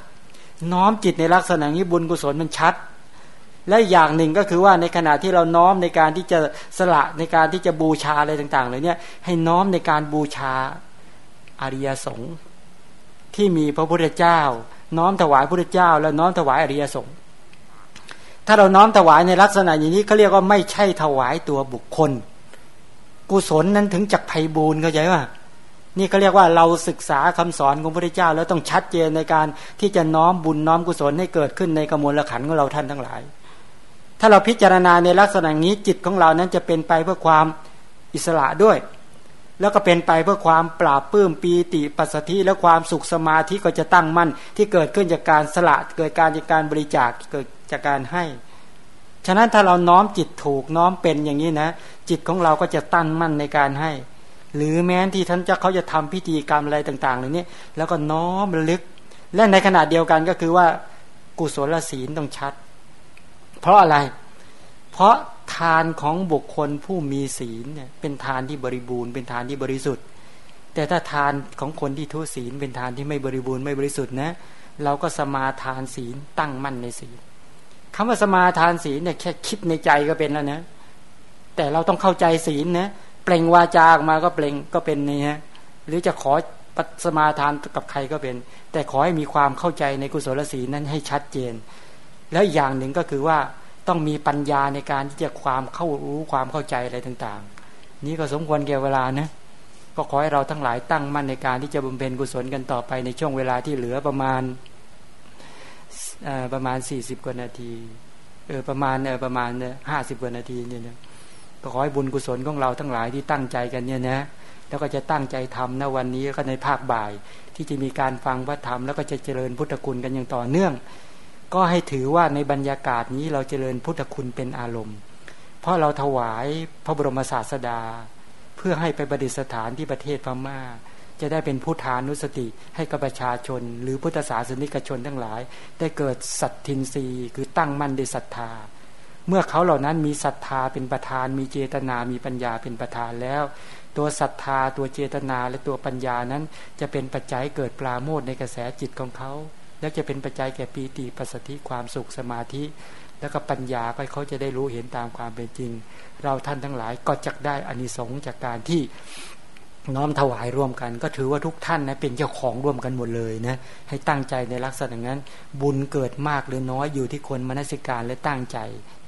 Speaker 2: น้อมจิตในลักษณะนี้บุญกุศลมันชัด และอย่างหนึ่งก็คือว่าในขณะที่เราน้อมในการที่จะสละในการที่จะบูชาอะไรต่างๆเลยเนี่ยให้น้อมในการบูชาอริยสงฆ์ที่มีพระพุทธเจ้า น้อมถวายพระพุทธเจ้า แล้วน้อมถวายอริยสงฆ์ ถ้าเราน้อมถวายในลักษณะอย่างนี้เขาเรียกว่าไม่ใช่ถวายตัวบุคคล กุศลนั้นถึงจักไพ่บูรณ์เข้าใจว่านี่เขาเรียกว่าเราศึกษาคำสอนของพระพุทธเจ้า แล้วต้องชัดเจนในการที่จะน้อมบุญน้อมกุศลให้เกิดขึ้นในกระมวลขันของเราท่านทั้งหลาย ถ้าเราพิจารณาในลักษณะนี้จิตของเรานั้นจะเป็นไปเพื่อความอิสระด้วย แล้วก็เป็นไปเพื่อความปราบปื้มปีติปัสสธิและความสุขสมาธิก็จะตั้งมั่น ที่เกิดขึ้นจากการสละเกิดการจากการบริจาคเกิดจากการให้ ฉะนั้นถ้าเราน้อมจิตถูกน้อมเป็นอย่างนี้นะ จิตของเราก็จะตั้งมั่นในการให้ หรือแม้ที่ท่านจะเขาจะทำพิธีกรรมอะไรต่างๆเหล่านี้แล้วก็น้อมระลึก และในขณะเดียวกันก็คือว่ากุศลศีลต้องชัด เพราะอะไร เพราะ ทานของบุคคลผู้มีศีลเนี่ยเป็นทานที่บริบูรณ์เป็นทานที่บริสุทธิ์ แต่ถ้าทานของคนที่ทุศีล เป็นทานที่ไม่บริบูรณ์ไม่บริสุทธิ์นะเราก็สมาทานศีลตั้งมั่นในศีลคำว่าสมาทานศีลเนี่ยแค่คิดในใจก็เป็นแล้วนะ แต่เราต้องเข้าใจศีลนะเปล่งวาจาออกมาก็เปล่งก็เป็นนี่ฮะหรือจะขอปสมาทานกับใครก็เป็น แต่ขอให้มีความเข้าใจในกุศลศีลนั้นให้ชัดเจน แล้วอย่างหนึ่งก็คือว่า ต้องมีปัญญาในการที่จะความเข้ารู้ความเข้าใจอะไรต่างๆ นี้ก็สมควรแก่เวลานะก็ขอให้เราทั้งหลายตั้งมั่นในการที่จะบำเพ็ญกุศลกันต่อไปในช่วงเวลาที่เหลือประมาณประมาณสี่สิบกว่านาทีเออประมาณเออประมาณห้าสิบกว่านาทีเนี่ยก็ขอให้บุญกุศลของเราทั้งหลายที่ตั้งใจกันเนี่ยนะแล้วก็จะตั้งใจทำนะวันนี้ก็ในภาคบ่าย ที่จะมีการฟังพระธรรมแล้วก็จะเจริญพุทธคุณกันอย่างต่อเนื่อง ก็ให้ถือว่าในบรรยากาศนี้เราเจริญพุทธคุณเป็นอารมณ์ เพราะเราถวายพระบรมศาสดา เพื่อให้ไปประดิษฐานที่ประเทศพม่า จะได้เป็นพุทธานุสติให้กับประชาชน หรือพุทธศาสนิกชนทั้งหลาย ได้เกิดสัตทินรีคือตั้งมั่นในศรัทธา เมื่อเขาเหล่านั้นมีศรัทธาเป็นประธาน มีเจตนามีปัญญาเป็นประธานแล้ว ตัวศรัทธาตัวเจตนาและตัวปัญญานั้นจะเป็นปัจจัยเกิดปราโมทในกระแสจิตของเขา แล้วจะเป็นปัจจัยแก่ปีติปัสสติความสุขสมาธิ แล้วก็ปัญญาก็เขาจะได้รู้เห็นตามความเป็นจริง เราท่านทั้งหลายก็จะได้อานิสงส์จากการที่น้อมถวายร่วมกัน ก็ถือว่าทุกท่านนะเป็นเจ้าของร่วมกันหมดเลยนะให้ตั้งใจในลักษณะนั้น บุญเกิดมากหรือน้อยอยู่ที่คนมนสิการและตั้งใจ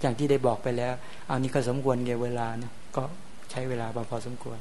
Speaker 2: อย่างที่ได้บอกไปแล้ว เอานี้ก็สมควรเกเวลานะก็ใช้เวลาพอสมควร